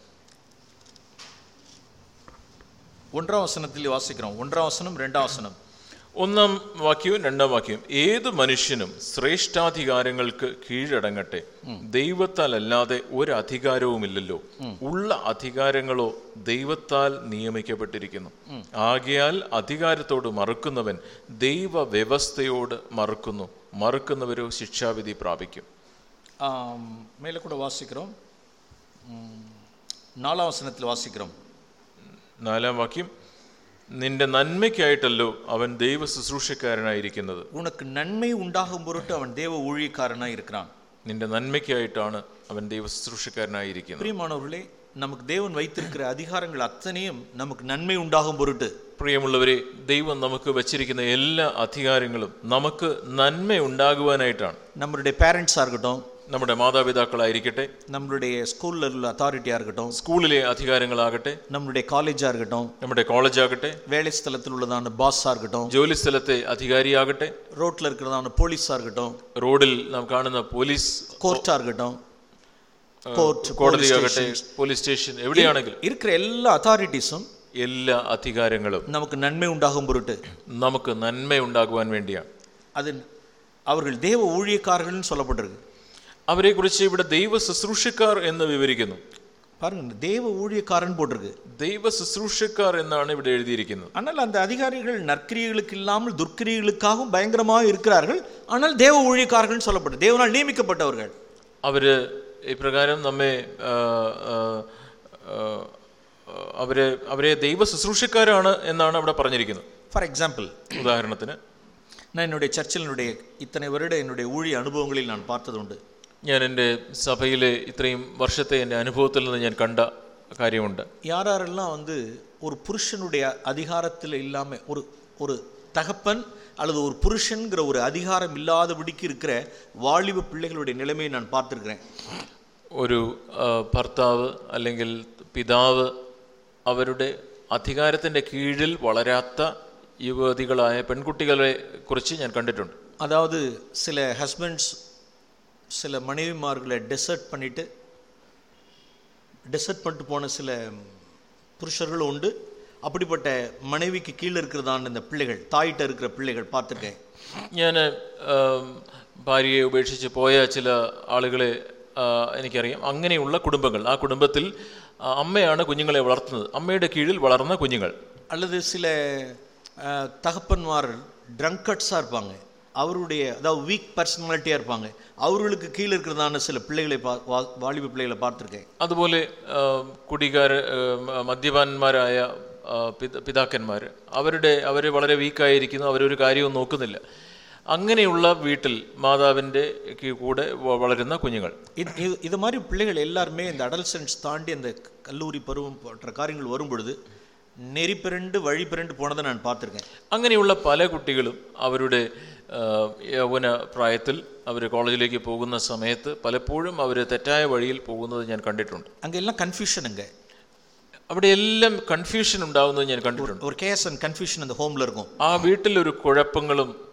ஒன்றாம் வசனத்தில் வாசிக்கிறோம் ஒன்றாம் வசனம் ரெண்டாம் வசனம் ഒന്നാം വാക്യവും രണ്ടാം വാക്യവും ഏത് മനുഷ്യനും ശ്രേഷ്ഠാധികാരങ്ങൾക്ക് കീഴടങ്ങട്ടെ ദൈവത്താൽ അല്ലാതെ ഒരു അധികാരവുമില്ലല്ലോ ഉള്ള അധികാരങ്ങളോ ദൈവത്താൽ നിയമിക്കപ്പെട്ടിരിക്കുന്നു ആകയാൽ അധികാരത്തോട് മറുക്കുന്നവൻ ദൈവ വ്യവസ്ഥയോട് മറുക്കുന്നു മറുക്കുന്നവരോ ശിക്ഷാവിധി പ്രാപിക്കും ஆம், மேலே கூட வாசிக்கிறோம் ம், நாலாம் வசனத்தில் வாசிக்கிறோம் നാലാം വാക്യം നിന്റെ നന്മയ്ക്കായിട്ടല്ലോ അവൻ ദൈവ ശുശ്രൂഷക്കാരനായിരിക്കുന്നത് உனக்கு நன்மை உண்டாகும் பொருட்டு அவன் தேவ ஊழியக்காரனாய் இருக்கிறான் നിന്റെ നന്മയ്ക്കായിട്ടാണ് അവൻ ദൈവ ശുശ്രൂഷക്കാരനായിരിക്കുന്നത് பிரியமானவர்களே நமக்கு தேவன் வைத்திருக்கிற அதிகாரங்கள் அத்தனையும் நமக்கு நன்மை உண்டாகும் பொருட்டு പ്രിയമുള്ളവരെ ദൈവം നമുക്ക് വച്ചിരിക്കുന്ന എല്ലാ അധികാരങ്ങളും നമുക്ക് നന്മ ഉണ്ടാകുവാനായിട്ടാണ് நம்மளுடைய பேரண்ட்ஸாக இருக்கட்டும் നമ്മുടെ മാതാപിതാക്കളായിരിക്കട്ടെ நம்மளுடைய ஸ்கூலில் உள்ள அத்தாரிட்டியாக இருக்கட்டும் സ്കൂളിലെ അധികാരങ്ങളാകട്ടെ நம்மளுடைய காலேஜாக இருக்கட்டும் നമ്മുടെ കോളേജാകട്ടെ வேலை ஸ்தலத்தில் உள்ளதான பாஸாக இருக்கட்டும் ജോലി സ്ഥലത്തെ അധികാരിയാകട്ടെ ரோட்டில் இருக்கிறதான போலீஸாக இருக்கட்டும் റോഡിൽ നാം കാണുന്ന പോലീസ് கோர்ட்டாக இருக்கட்டும் கோர்ட் കോടതിയാകട്ടെ പോലീസ് സ്റ്റേഷൻ എവിടെയാണെങ്കിലും இருக்கிற எல்லா அத்தாரிட்டிஸும் എല്ലാ അധികാരങ്ങളും நமக்கு நன்மை உண்டாகும் பொருட்டு നമുക്ക് നന്മ ഉണ്ടാകുവാൻ വേണ്ടിയാണ് அது அவர்கள் தேவ ஊழியக்காரர்கள்னு சொல்லப்பட்டிருக்கு അവരെക്കുറിച്ച് ഇവിടെ ദൈവ ശുശ്രൂഷക്കാർ എന്ന് വിവരിക്കുന്നു பாருங்க தேவ ஊழியக்காரன் போட்டிருக்கு ദൈവ ശുശ്രൂഷക്കാർ എന്നാണ് ഇവിടെ എഴുതിയിരിക്കുന്നത് ஆனால் அந்த அதிகாரிகள் நற்கிரியைகளுக்கு இல்லாமல் துர்க்கிரியைகளுக்காகவும் பயங்கரமாக இருக்கிறார்கள் ஆனால் தேவ ஊழியக்காரர்கள் சொல்லப்பட்டு தேவனால் நியமிக்கப்பட்டவர்கள் അവര് ഇപ്രകാരം നമ്മെ ആ, ആ, ആ, അവരെ അവരെ ദൈവ ശുശ്രൂഷക്കാരാണ് എന്നാണ് അവിടെ പറഞ്ഞിരിക്കുന്നത് ஃபார் எக்ஸாம்பிள் ഉദാഹരണത്തിന് நான் என்னுடைய சர்ச்சில் என்னுடைய இத்தனை வருட என்னுடைய ஊழிய அனுபவங்களில் நான் பார்த்தது உண்டு ഞാൻ എൻ്റെ സഭയിലെ ഇത്രയും വർഷത്തെ എൻ്റെ അനുഭവത്തിൽ നിന്ന് ഞാൻ കണ്ട കാര്യമുണ്ട് யார் யாரெல்லாம் வந்து ஒரு புருஷனுடைய அதிகாரத்தில் இல்லாமல் ஒரு ஒரு தகப்பன் அல்லது ஒரு புருஷன்கிற ஒரு அதிகாரம் இல்லாதபடிக்கு இருக்கிற வாலிப பிள்ளைகளுடைய நிலைமையை நான் பார்த்துருக்கிறேன் ഒരു ആ, ഭർത്താവ് അല്ലെങ്കിൽ പിതാവ് അവരുടെ അധികാരത്തിൻ്റെ കീഴിൽ വളരാത്ത യുവതികളായ പെൺകുട്ടികളെ കുറിച്ച് ഞാൻ കണ്ടിട്ടുണ്ട് அதாவது சில ஹஸ்பண்ட்ஸ் சில மனைவிமார்களை டெசர்ட் பண்ணிட்டு டெசர்ட் பண்ணிட்டு போன சில புருஷர்களும் உண்டு அப்படிப்பட்ட மனைவிக்கு கீழே இருக்கிறதான இந்த பிள்ளைகள் தாயிட்ட இருக்கிற பிள்ளைகள் பார்த்துருக்கேன் ഞാൻ ഭാര്യയെ ഉപേക്ഷിച്ച് പോയ ചില ആളുകളെ ആ, എനിക്കറിയാം അങ്ങനെയുള്ള കുടുംബങ്ങൾ ആ കുടുംബത്തിൽ ആ, അമ്മയാണ് കുഞ്ഞുങ്ങളെ വളർത്തുന്നത് അമ്മയുടെ കീഴിൽ വളർന്ന കുഞ്ഞുങ്ങൾ அல்லது சில அஹ், தகப்பன்மார் ட்ரங்கட்ஸாக இருப்பாங்க அவருடைய அதாவது வீக் பர்சனாலிட்டியாக இருப்பாங்க அவர்களுக்கு கீழே இருக்கிறதான சில பிள்ளைகளை பா வா- வாலிப பிள்ளைகளை பார்த்துருக்கேன் അതുപോലെ ആ, കുടികാർ ആ, മ- മദ്യപാന്മാരായ ആ, പിത- പിതാക്കന്മാർ അവരുടെ അവർ വളരെ വീക്കായിരിക്കുന്നു അവരൊരു കാര്യവും നോക്കുന്നില്ല അങ്ങനെയുള്ള വീട്ടിൽ മാതാവിൻ്റെ കീ- കൂടെ വ- വളരുന്ന കുഞ്ഞുങ്ങൾ இது இது இது மாதிரி பிள்ளைகள் எல்லாருமே இந்த அடல்சன்ஸ் தாண்டி அந்த கல்லூரி பருவம் போன்ற காரியங்கள் வரும் பொழுது നെരിപ്പിരണ്ട് വഴിപ്പിരണ്ട് വഴി പോണത് ഞാൻ പാത്തിരിക്കേ അങ്ങനെയുള്ള പല കുട്ടികളും അവരുടെ യൗവന പ്രായത്തിൽ അവർ കോളേജിലേക്ക് പോകുന്ന സമയത്ത് പലപ്പോഴും അവർ തെറ്റായ വഴിയിൽ പോകുന്നത് ഞാൻ കണ്ടിട്ടുണ്ട്. അങ്ങെല്ലാം കൺഫ്യൂഷൻ അങ്ങ്. അവിടെ എല്ലാം കൺഫ്യൂഷൻ ഉണ്ടാവുന്നത് ഞാൻ കണ്ടിട്ടുണ്ട്. ഒരു കേസ് കൺഫ്യൂഷൻ ഹോമിലിറങ്ങും ആ വീട്ടിൽ ഒരു കുഴപ്പങ്ങളും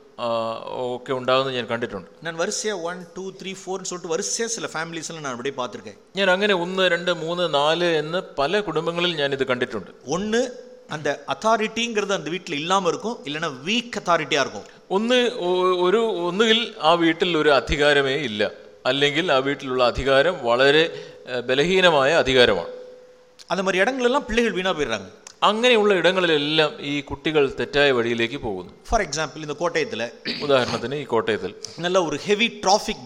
ഒക്കെ ഉണ്ടാകുന്നത് ഞാൻ കണ്ടിട്ടുണ്ട് நான் வரிசையாக ஒன் டூ த்ரீ ஃபோர்னு சொல்லிட்டு வரிசையாக சில ஃபேமிலிஸ்லாம் நான் அப்படியே பார்த்துருக்கேன் ഞാൻ അങ്ങനെ ഒന്ന് രണ്ട് മൂന്ന് നാല് എന്ന് പല കുടുംബങ്ങളിൽ ഞാൻ ഇത് കണ്ടിട്ടുണ്ട് ஒன்று அந்த அத்தாரிட்டிங்கிறது அந்த வீட்டில் இல்லாமல் இருக்கும் இல்லைன்னா வீக் அத்தாரிட்டியாக இருக்கும் ഒന്ന് ഒ- ഒരു ഒന്നുകിൽ ആ വീട്ടിൽ ഒരു അധികാരമേ ഇല്ല അല്ലെങ്കിൽ ആ വീട്ടിലുള്ള അധികാരം വളരെ ഏഹ്, ബലഹീനമായ അധികാരമാണ് அந்த மாதிரி இடங்களெல்லாம் பிள்ளைகள் வீணாக போயிடுறாங்க അങ്ങനെയുള്ള ഇടങ്ങളിലെല്ലാം ഈ കുട്ടികൾ തെറ്റായ വഴിയിലേക്ക് പോകുന്നു ஃபார் எக்ஸாம்பிள் இந்த கோட்டயத்தில் ഉദാഹരണത്തിന് ഈ കോട്ടയത്തിൽ நல்ல ஒரு ஹெவி டிராஃபிக்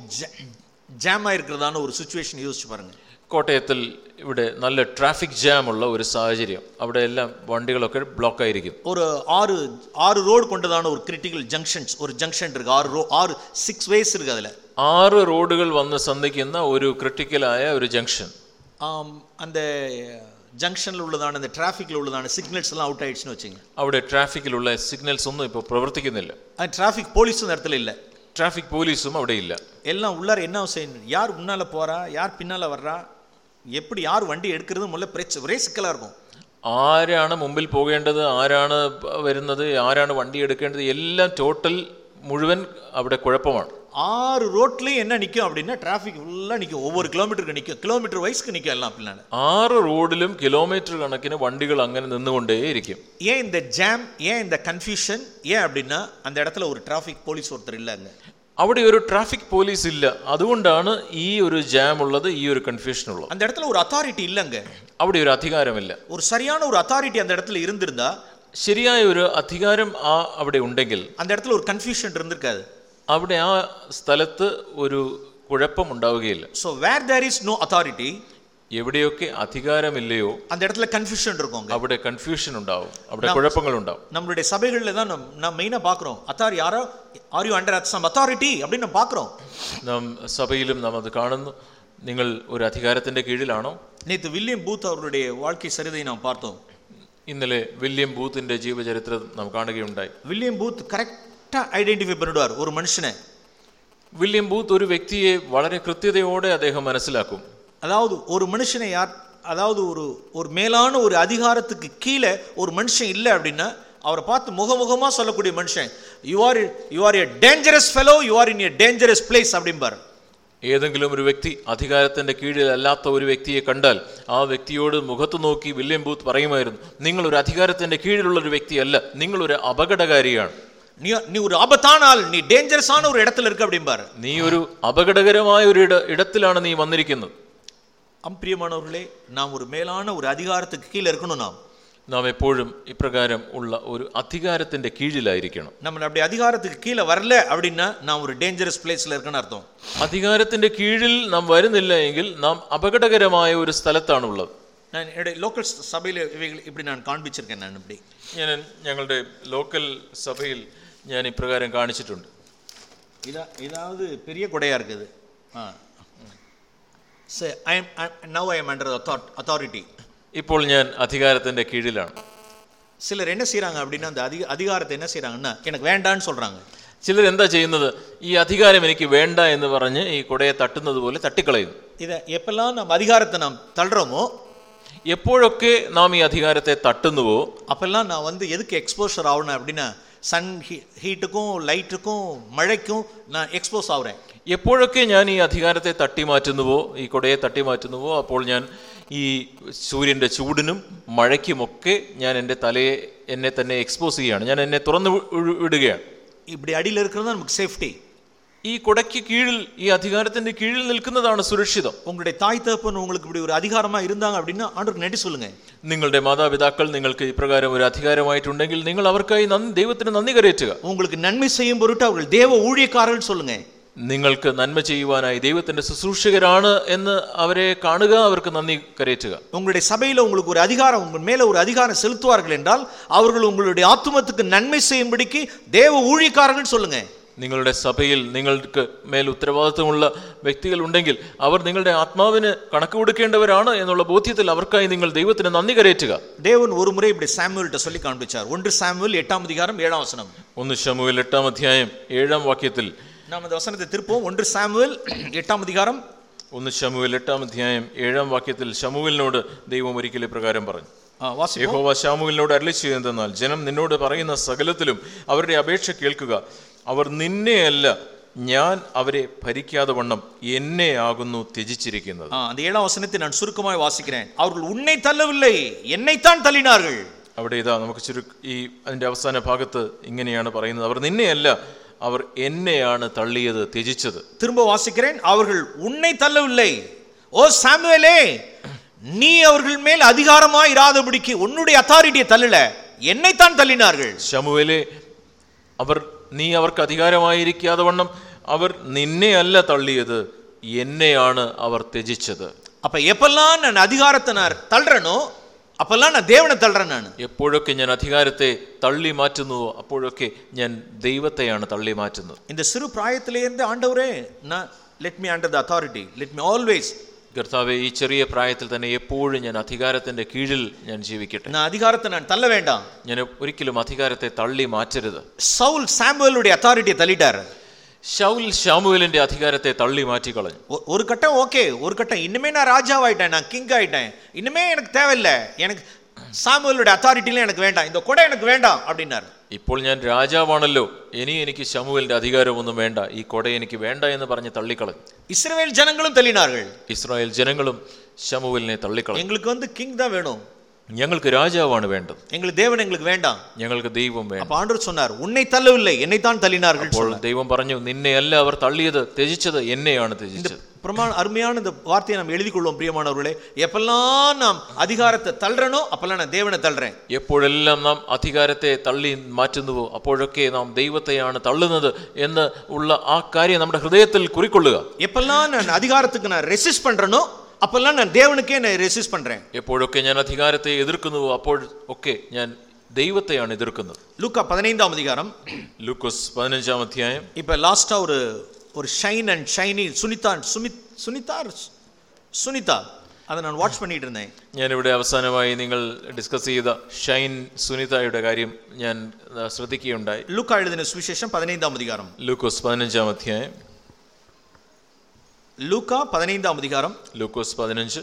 ஜாம் ஆயிருக்கிறதான ஒரு சுச்சுவேஷன் யோசிச்சு பாருங்க കോട്ടയത്തിൽ ഇവിടെ നല്ല ട്രാഫിക് ജാം ഉള്ള ഒരു സാഹചര്യം അവിടെ എല്ലാം വണ്ടികളൊക്കെ ബ്ലോക്ക് ആയിരിക്കും ஒரு ஆறு ஆறு ரோடு கொண்டதான ஒரு கிரிட்டிக்கல் ஜங்ஷன்ஸ் ஒரு ஜங்ஷன் இருக்கு ஆறு ரோ ஆறு சிக்ஸ் வேஸ் இருக்கு அதில் ആറ് റോഡുകൾ വന്ന് സന്ധിക്കുന്ന ഒരു ക്രിട്ടിക്കലായ ഒരു ജംഗ്ഷൻ அந்த ஜங்ஷனில் உள்ளதான அந்த டிராஃபிக்கில் உள்ளதான சிக்னல்ஸ் எல்லாம் அவுட் ஆயிடுச்சுன்னு வச்சுங்க അവിടെ ട്രാഫിക്കിലുള്ള സിഗ്നൽസ് ഒന്നും ഇപ്പോൾ പ്രവർത്തിക്കുന്നില്ല அந்த டிராஃபிக் போலீஸும் இந்த இடத்துல இல்லை ട്രാഫിക് പോലീസും അവിടെ ഇല്ല எல்லாம் உள்ளார என்ன செய்யணும் யார் முன்னால் போகிறா யார் பின்னால் வர்றா எப்படி யார் வண்டி எடுக்கிறது முதல்ல பிரச்சனை ஒரே சிக்கலாக இருக்கும் ആരാണ് മുമ്പിൽ പോകേണ്ടത് ആരാണ് പ- വരുന്നത് ആരാണ് വണ്ടി എടുക്കേണ്ടത് എല്ലാം ടോട്ടൽ മുഴുവൻ അവിടെ കുഴപ്പമാണ് ஆறு ரோட்லயும் என்ன நிக்கும் அப்படின்னா டிராஃபிக் ஃபுல்லா நிக்கும் ஒவ்வொரு கிலோமீட்டருக்கு நிக்கும் கிலோமீட்டர் வயசுக்கு நிக்கும் எல்லாம் பின்னால ആറ് റോഡിലും കിലോമീറ്റർ കണക്കിന് വണ്ടികൾ അങ്ങനെ നിന്നുകൊണ്ടേയിരിക്കും ஏன் இந்த ஜாம் ஏன் இந்த கன்ஃபியூஷன் ஏன் அப்படின்னா அந்த இடத்துல ஒரு டிராஃபிக் போலீஸ் ஒருத்தர் இல்லைங்க അവിടെ ഒരു ട്രാഫിക് പോലീസ് ഇല്ല അതുകൊണ്ടാണ് ഈ ഒരു ജാം ഉള്ളത് ഈ ഒരു കൺഫ്യൂഷൻ ഉള്ളത് அந்த இடத்துல ஒரு அத்தாரிட்டி இல்லைங்க അവിടെ ഒരു അധികാരമില്ല ஒரு சரியான ஒரு அத்தாரிட்டி அந்த இடத்துல இருந்திருந்தா ശരിയായ ഒരു അധികാരം ആ അവിടെ ഉണ്ടെങ്കിൽ அந்த இடத்துல ஒரு கன்ஃபியூஷன் இருந்திருக்காது അവിടെ ആ സ്ഥലത്ത് ഒരു കുഴപ്പം ഉണ്ടാവുകയില്ല so where there is no authority എവിടെയൊക്കെ അധികാരമില്ലയോ அந்த இடத்துல கன்ஃபியூஷன் இருக்குங்க അവിടെ കൺഫ്യൂഷൻ ഉണ്ടാവും അവിടെ കുഴപ്പങ്ങൾ ഉണ്ടാവും நம்மளுடைய சபைகளில் தான் நம்ம நான் மெயினாக பார்க்குறோம் அத்தாரி யாரோ are you under some authority அப்படின்னு நம்ம பார்க்குறோம் നാം സഭയിലും നാം അത് കാണുന്നു നിങ്ങൾ ഒരു അധികാരത്തിന്റെ കീഴിലാണോ நேற்று வில்லியம் பூத் அவருடைய வாழ்க்கை சரிதை நாம் பார்த்தோம் ഇന്നലെ വില്യം ബൂത്തിന്റെ ജീവചരിത്രം നാം കാണുകയുണ്ടായി வில்லியம் பூத் கரெக்டாக ஐடென்டிஃபை பண்ணிடுவார் ஒரு மனுஷனை വില്യം ബൂത്ത് ഒരു വ്യക്തിയെ വളരെ കൃത്യതയോടെ അദ്ദേഹം മനസ്സിലാക്കും அதாவது ஒரு மனுஷனை யார் அதாவது ஒரு ஒரு மேலான ஒரு அதிகாரத்துக்கு கீழே ஒரு மனுஷன் இல்லை அப்படின்னா அவரை பார்த்து முகமுகமாக சொல்லக்கூடிய மனுஷன் you are you are a dangerous fellow you are in a dangerous place அப்படிம்பார் ഏതെങ്കിലും ഒരു വ്യക്തി അധികാരത്തിന്റെ കീഴിലല്ലാത്ത ഒരു വ്യക്തിയെ കണ്ടാൽ ആ വ്യക്തിയോട് മുഖത്ത് നോക്കി വില്യം ബൂത്ത് പറയുമായിരുന്നു നിങ്ങൾ ഒരു അധികാരത്തിന്റെ കീഴിലുള്ള ഒരു വ്യക്തിയല്ല നിങ്ങൾ ഒരു അപകടകാരിയാണ് நீ நீ ஒரு ஆபத்தான ஆள் நீ டேஞ்சரஸான ஒரு இடத்துல இருக்க அப்படிம்பாரு നീ ഒരു അപകടകരമായ ഒരു ഇട ഇടത്തിലാണ് നീ വന്നിരിക്കുന്നത് அம்பிரியமானவர்களே நாம் ஒரு மேலான ஒரு அதிகாரத்துக்கு கீழே இருக்கணும் நாம் നാം എപ്പോഴും ഇപ്രകാരം ഉള്ള ഒരു അധികാരത്തിന്റെ കീഴിലായിരിക്കണം நம்ம அப்படி அதிகாரத்துக்கு கீழே வரல அப்படின்னா நான் ஒரு டேஞ்சரஸ் பிளேஸ்ல இருக்கேன்னு அர்த்தம் അധികാരത്തിന്റെ കീഴിൽ നാം വരുന്നില്ല എങ്കിൽ നാം അപകടകരമായ ഒരു സ്ഥലത്താണ് ഉള്ളത് நான் என்னுடைய லோக்கல் சபையில் இவைகள் இப்படி நான் காண்பிச்சிருக்கேன் நான் இப்படி ഞാൻ ഞങ്ങളുടെ ലോക്കൽ സഭയിൽ ഞാൻ ഇപ്രകാരം കാണിച്ചിട്ടുണ്ട് இதா இதாவது பெரிய கொடையா இருக்குது ஆ சரி I am now I am under authority ഇപ്പോൾ ഞാൻ അധികാരത്തിന്റെ കീഴിലാണ് சிலர் என்ன செய்றாங்க அப்படின்னா அந்த அதிக அதிகாரத்தை என்ன செய்றாங்கன்னா எனக்கு வேண்டான்னு சொல்றாங்க ചിലർ എന്താ ചെയ്യുന്നത് ഈ അധികാരം എനിക്ക് വേണ്ട എന്ന് പറഞ്ഞ് ഈ കുടയെ തട്ടുന്നത് പോലെ തട്ടിക്കളയുന്നു இதை எப்பெல்லாம் நம்ம அதிகாரத்தை நாம் தள்ளுறோமோ എപ്പോഴൊക്കെ നാം ഈ അധികാരത്തെ തട്ടുന്നുവോ அப்பெல்லாம் நான் வந்து எதுக்கு எக்ஸ்போஷர் ஆகணும் அப்படின்னா സൺ ഹീറ്റുക്കും ലൈറ്റുക്കും മഴയ്ക്കും ഞാൻ എക്സ്പോസ് ആവുന്നത് എപ്പോഴൊക്കെ ഞാൻ ഈ അധികാരത്തെ തട്ടിമാറ്റുന്നുവോ ഈ കൊടയെ തട്ടിമാറ്റുന്നുവോ അപ്പോൾ ഞാൻ ഈ സൂര്യന്റെ ചൂടിനും മഴയ്ക്കുമൊക്കെ ഞാൻ എന്റെ തലയെ എന്നെ തന്നെ എക്സ്പോസ് ചെയ്യുകയാണ്. ഞാൻ എന്നെ തുറന്നു വിടുകയാണ്. ഇവിടെ അടിയിൽ നമുക്ക് സേഫ്റ്റി ഈ കുടയ്ക്ക് കീഴിൽ ഈ അധികാരത്തിന്റെ കീഴിൽ നിൽക്കുന്നതാണ് സുരക്ഷിതം உங்களுடைய தாய் தகப்பன் உங்களுக்கு இப்படி ஒரு அதிகாரமா இருந்தாங்க அப்படின்னா ஆண்டவருக்கு நன்றி சொல்லுங்க നിങ്ങളുടെ മാതാപിതാക്കൾ നിങ്ങൾക്ക് ഇപ്രകാരം ഒരു അധികാരമായിട്ടുണ്ടെങ്കിൽ നിങ്ങൾ അവർക്കായി നന്ദി ദൈവത്തിന് നന്ദി കരയറ്റുക உங்களுக்கு நன்மை செய்யும் பொருட்டு அவர்கள் தேவ ஊழியக்காரர்கள் சொல்லுங்க നിങ്ങൾക്ക് നന്മ ചെയ്യുവാനായി ദൈവത്തിന്റെ ശുശ്രൂഷകരാണ് എന്ന് അവരെ കാണുക അവർക്ക് നന്ദി കരയറ്റുക உங்களுடைய சபையில உங்களுக்கு ஒரு அதிகாரம் உங்கள் மேல ஒரு அதிகாரம் செலுத்துவார்கள் என்றால் அவர்கள் உங்களுடைய ஆத்துமத்துக்கு நன்மை செய்யும்படிக்கு தேவ ஊழியக்காரர்கள் சொல்லுங்க നിങ്ങളുടെ സഭയിൽ നിങ്ങൾക്ക് മേൽ ഉത്തരവാദിത്വമുള്ള വ്യക്തികൾ ഉണ്ടെങ്കിൽ അവർ നിങ്ങളുടെ ആത്മാവിന് കണക്ക് കൊടുക്കേണ്ടവരാണ് എന്നുള്ള ബോധ്യത്തിൽ അവർക്കായി നിങ്ങൾ ദൈവത്തിന് നന്ദി കരയറ്റുക. ദേവൻ ഒരു മുறை ഇവിടെ സാമുവലിട്ട് ചൊല്ലി ഒന്ന് സാമുവൽ എട്ടാം അധികാരം ഏഴാം വസനം ഒന്ന് ശമുവൽ എട്ടാം അധ്യായം ഏഴാം വാക്യത്തിൽ. നാം അത് വസനത്തെ തിരുപ്പവും. ഒന്ന് സാമുവൽ എട്ടാം അധികാരം. ഒന്ന് ശമുവിൽ എട്ടാം അധ്യായം ഏഴാം വാക്യത്തിൽ ശമുവിലിനോട് ദൈവം ഒരിക്കലും പ്രകാരം പറഞ്ഞു. യഹോവ ശാമുവിലിനോട് അരളി ചെയ്യുന്നതെന്നാൽ ജനം നിന്നോട് പറയുന്ന സകലത്തിലും അവരുടെ അപേക്ഷ കേൾക്കുക. അവർ നിന്നെയല്ല ഞാൻ അവരെ ഭരിക്കാതെ വണ്ണം എന്നെ ആകുന്നു ത്യജിച്ചിരിക്കുന്നത് ஆ, அந்த ஏழாம் வசனத்தை நான் சுருக்கமாய் வாசிக்கிறேன் அவர்கள் உன்னை தள்ளவில்லை என்னைத்தான் தள்ளினார்கள் അവിടെ ഇതാ നമുക്ക് ചുരു ഈ അതിൻ്റെ അവസാന ഭാഗത്ത് ഇങ്ങനെയാണ് പറയുന്നത് അവർ നിന്നെയല്ല അവർ എന്നെയാണ് തള്ളിയത് ത്യജിച്ചത് திரும்ப வாசிக்கிறேன் அவர்கள் உன்னை தள்ளவில்லை ஓ சாமுவேலே நீ அவர்கள் மேல் அதிகாரமாய் இராதபடிக்கு உன்னுடைய அத்தாரிட்டியை தள்ளல என்னைத்தான் தள்ளினார்கள் ശമുവേലെ അവർ നീ അവർക്ക് അധികാരമായിരിക്കാതെ വണ്ണം അവർ നിന്നെയല്ല തള്ളിയത് എന്നെയാണ് അവർ ത്യജിച്ചത് அப்ப எப்பெல்லாம் நான் அதிகாரத்தை நான் தள்ளுறேனோ அப்பெல்லாம் நான் தேவனை தள்ளுறேன் நான் എപ്പോഴൊക്കെ ഞാൻ അധികാരത്തെ തള്ളി മാറ്റുന്നുവോ അപ്പോഴൊക്കെ ഞാൻ ദൈവത്തെയാണ് തള്ളി മാറ്റുന്നത് இந்த சிறு பிராயத்திலேருந்து ஆண்டவரே நான் let me under the authority let me always കർത്താവെ ഈ ചെറിയ പ്രായത്തിൽ തന്നെ എപ്പോഴും ഞാൻ അധികാരത്തിന്റെ കീഴിൽ ഞാൻ ജീവിക്കട്ടെ நான் அதிகாரத்தை நான் தள்ள வேண்டாம் ഞാൻ ഒരിക്കലും അധികാരത്തെ തള്ളി മാറ്റരുത് சவுல் சாமுவேலுடைய அத்தாரிட்டியை தள்ளிட்டாரு ഷൗൽ ഷാമുവേലിന്റെ അധികാരത്തെ തള്ളി മാറ്റിക്കളഞ്ഞു ஒ- ஒரு கட்டம் ஓகே ஒரு கட்டம் இன்னுமே நான் ராஜாவாயிட்டேன் நான் கிங் ஆயிட்டேன் இன்னுமே எனக்கு தேவையில்லை எனக்கு സാമുവലിന്റെ അതോറിറ്റി എനിക്ക് വേണ്ട ഇന്ന കൊട എനിക്ക് വേണ്ട അപ്പിന്നാർ ഇപ്പോൾ ഞാൻ രാജാവാണല്ലോ ഇനി എനിക്ക് ശമുവലിന്റെ അധികാരമൊന്നും വേണ്ട ഈ കൊട എനിക്ക് വേണ്ട എന്ന് പറഞ്ഞ് തള്ളിക്കളഞ്ഞു. ഇസ്രായേൽ ജനങ്ങളും തള്ളിനാർ ഇസ്രായേൽ ജനങ്ങളും ശമുവലിനെ തള്ളിക്കളഞ്ഞു. എങ്ങൾക്ക് വന്ന് കിങ് தான் വേണം? ഞങ്ങൾക്ക് രാജാവാണ് വേണ്ടത് எங்களுக்கு தேவன் எங்களுக்கு வேண்டாம் ഞങ്ങൾക്ക് ദൈവം വേണം அப்ப ஆண்டவர் சொன்னார் உன்னை தள்ளவில்லை என்னைத்தான் தள்ளினார்கள் അപ്പോൾ ദൈവം പറഞ്ഞു നിന്നെ അല്ല അവർ തള്ളിയത് ത്യജിച്ചത് എന്നെയാണ് ത്യജിച്ചത് பிரமாண அருமையான இந்த வார்த்தையை நாம் எழுதி கொள்வோம் பிரியமானவர்களே எப்பெல்லாம் நாம் அதிகாரத்தை தள்ளுறனோ அப்பெல்லாம் நான் தேவனை தள்ளுறேன் എപ്പോഴെല്ലാം നാം അധികാരത്തെ തള്ളി മാറ്റുന്നുവോ അപ്പോഴൊക്കെ നാം ദൈവത്തെയാണ് തള്ളുന്നത് എന്ന് ഉള്ള ആ കാര്യം നമ്മുടെ ഹൃദയത്തിൽ കുറിക്കൊള്ളുക எப்பெல்லாம் நான் அதிகாரத்துக்கு நான் ரெசிஸ்ட் பண்றேனோ அப்பெல்லாம் நான் தேவனுக்கே நான் ரெசிஸ்ட் பண்றேன் എപ്പോഴൊക്കെ ഞാൻ അധികാരത്തെ എതിർക്കുന്നുവോ അപ്പോൾ ഒക്കെ ഞാൻ ദൈവത്തെയാണ് എതിർക്കുന്നത് லூக்கா பதினைந்தாம் அதிகாரம் ലൂക്കോസ് പതിനഞ്ചാം അധ്യായം இப்ப லாஸ்டா ஒரு ஒரு shine and shiny Sunita Sumit Sunita Sunita அதை நான் வாட்ச் பண்ணிட்டு இருந்தேன் ഞാനിവിടെ അവസാനമായി നിങ്ങൾ ഡിസ്കസ് ചെയ്ത ഷൈൻ സുനിതയുടെ കാര്യം ഞാൻ ആ, ശ്രദ്ധിക്കുകയുണ്ടായി லூக்கா எழுதின சுவிசேஷம் பதினைந்தாம் அதிகாரம் ലൂക്കോസ് പതിനഞ്ചാം അധ്യായം லூக்கா பதினைந்தாம் அதிகாரம் ലൂക്കോസ് പതിനഞ്ച്